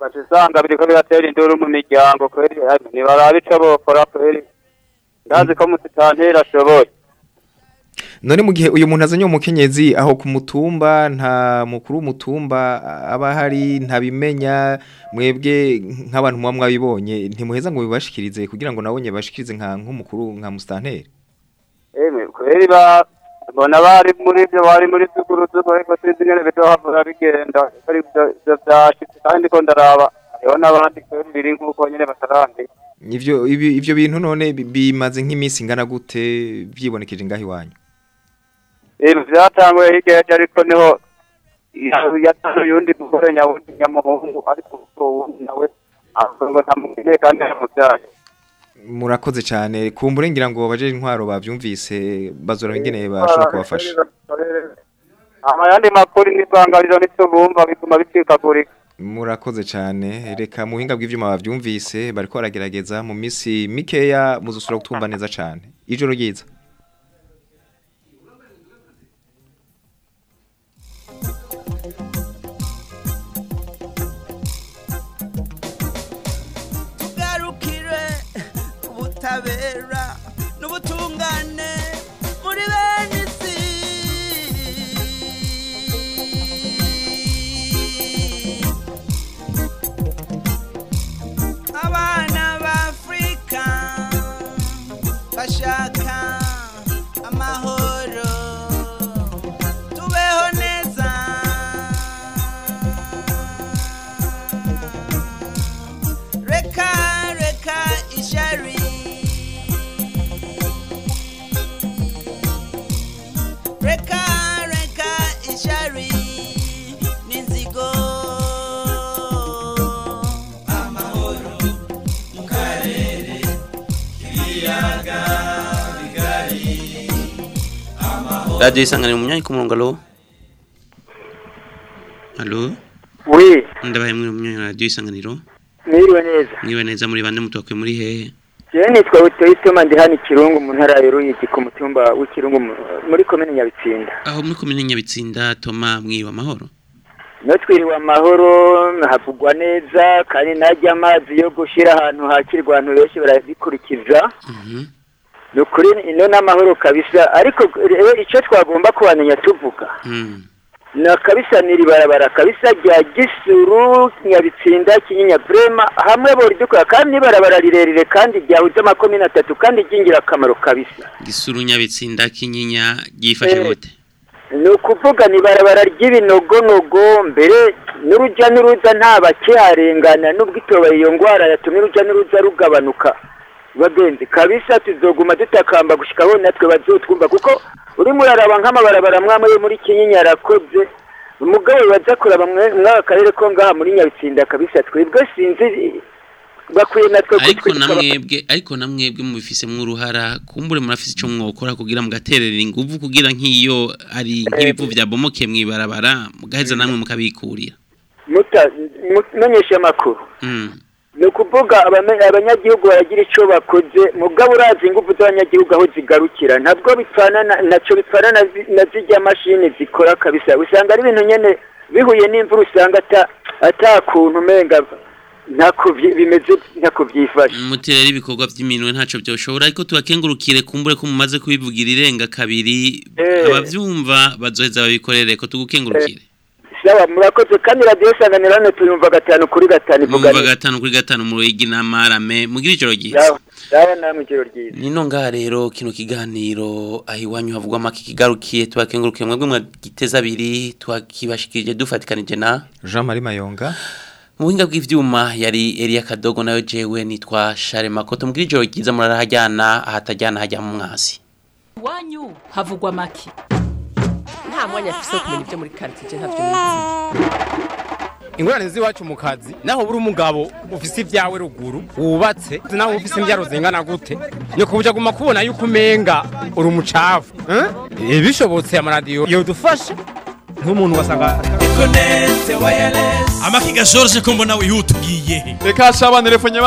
ugaca usanga biriko biratera induru mu miryango kweri eh, ntibarabe ico bokora kweri ndazi ko musitanteri ashoboye. None mu gihe uyu muntu azanye umukenyezi aho ku mutumba nta mukuru w'umutumba aba hari ntabimenya mwebwe nk'abantu muba mwabibonye ntimuheza ngo bibashikirize kugira ngo nabonye bashikirize nka nk'umukuru nka musitanteri? Eme, kweri ba bona bari muri byo bari muri zuguruzugu ariko sinzi ingene bizohavura bigenda ari byo byo vyashitse kandi ko ndaraba hariho n'abandi biri nk'uko ivyo ibi- ivyo bintu none bi- bimaze nk'iminsi ingana gute vyibonekeje ngaho iwanyu? Ibintu vyatanguye hirya yaje ariko ni ho ya- yatanze uyundi mugore nyamuhungu ariko wundi nawe ngo ntamukeneye kandi yaramuvyaye murakoze cyane. Kumbure ngira ngo baje intwaro bavyumvise bazora ingene bashobora kubafasha. amayandi makuru n'isanganiro nitubumva bituma bicikagurika murakoze cyane. Reka mu buhinga bw'ivyuma bavyumvise bariko baragerageza mu misi mikeya muzusura gutumva neza cyane. Ijoro ryiza. primavera. Radio isanganiro munyanyi ku murongo alo alo Oui, ndabaye muri radio isanganiro mwiriwe neza. mwiwe neza muri bande mutokwe muri hehe Je nitwa Utoyitoma ndi hano Kirungu mu ntara ya Ruyigi ku mutumba w'Ikirungu mu- muri komine Nyabitsinda. aho muri komine nyabitsinda toma mwiwe amahoro No twiriwe amahoro havugwa neza kandi najya amazi yo gushira ahantu hakirwa abantu benshi barabikurikiza. Ni ukuri ino n'amahoro kabisa ariko rero icyo twagomba kubamenya tuvuga. Na kabisa niri barabara kabisa rya gisuru nyabitsinda kinyinya vrema hamwe bori dukora kandi ni barabara rirerire kandi ryahuze amakomine atatu kandi ry'ingirakamaro kabisa. Gisuru nyabitsinda kinyinya ryifashe Eh, gute? ni ukuvuga ni barabara ry'ibinogonogo mbere n'urujya n'uruza nta bakiharengana n'ubwo itoba iyo ndwara yatumye urujya n'uruza rugabanuka. Bagenzi. Kabisa tuzoguma dutakamba gushikaho natwe bazotwumva kuko urimo uraraba nk'amabarabara mwamwe yo muri kinyinya arakoze umugabo baza kuraba mw'aka karere ko ngaha muri nyabitsinda kabisa. Twebwe sinzi bakwiye natwe ariko namwebwe ariko namwebwe mubifisemo uruhara kumbure murafise ico mwokora kugira mugaterera inguvu kugira nk'iyo ari nk'ibivu vyabomoke mwibarabara mugaheza namwe mukabikurira muta mu- menyesha amakuru. Mm. Ni ukuvuga abanyagihugu baragira icyo bakoze mugabo urazi ingufu z'abanyagihugu aho zigarukira. Ntabwo na cyo bipfana na zi- na zijya mashini zikora kabisa. Usanga ari ibintu nyene bihuye n'imvura usanga ata ata kuntu umenga ntako bimeze ntako byifashe muterera ibikorwa vy'iminwe ntaco vyoshobora ariko tubakengurukire kumbure ko mumaze kubivugira irenga kabiri. Eh. abavyumva bazoheza babikorere ko tugukengurukire. Sawa murakoze. Kandi radiyo sanganiro hano tuyumva gatanu kuri gatanu ivuga mumva neza. gatanu kuri gatanu mu ruyigi n'amarame mugira ijoro ryiza. Sawa namwe ijoro ryiza. Nino ngaha rero kino kiganiro aho iwanyu havugwa make kigarukiye tubakengurukiye mwebwe mwagiteza abiri twakibashikirije dufatikanije na Jean Marie Mayonga. Mu buhinga bw'ivyuma yari Elia Kadogo na yo jewe nitwa Share Makoto. Mugira ijoro ryiza murarahajyana ahatajyana hajya mu mwasi iwanyu havugwa make nta mwanya afise wo kumenya ibyo muri karitsiye ntavyo nizi ingorane z'iwacu mu kazi naho buri umugabo ufise ibyawe ruguru wubatse naho ufise imbyaro zingana gute. Nyoko buja guma kubona yuko umenga uri umucafu eh? Eh, bishobotse amaradiyo yodufasha nk'umuntu wasanga amakiga George ko mbona wihuta ugiye reka telefone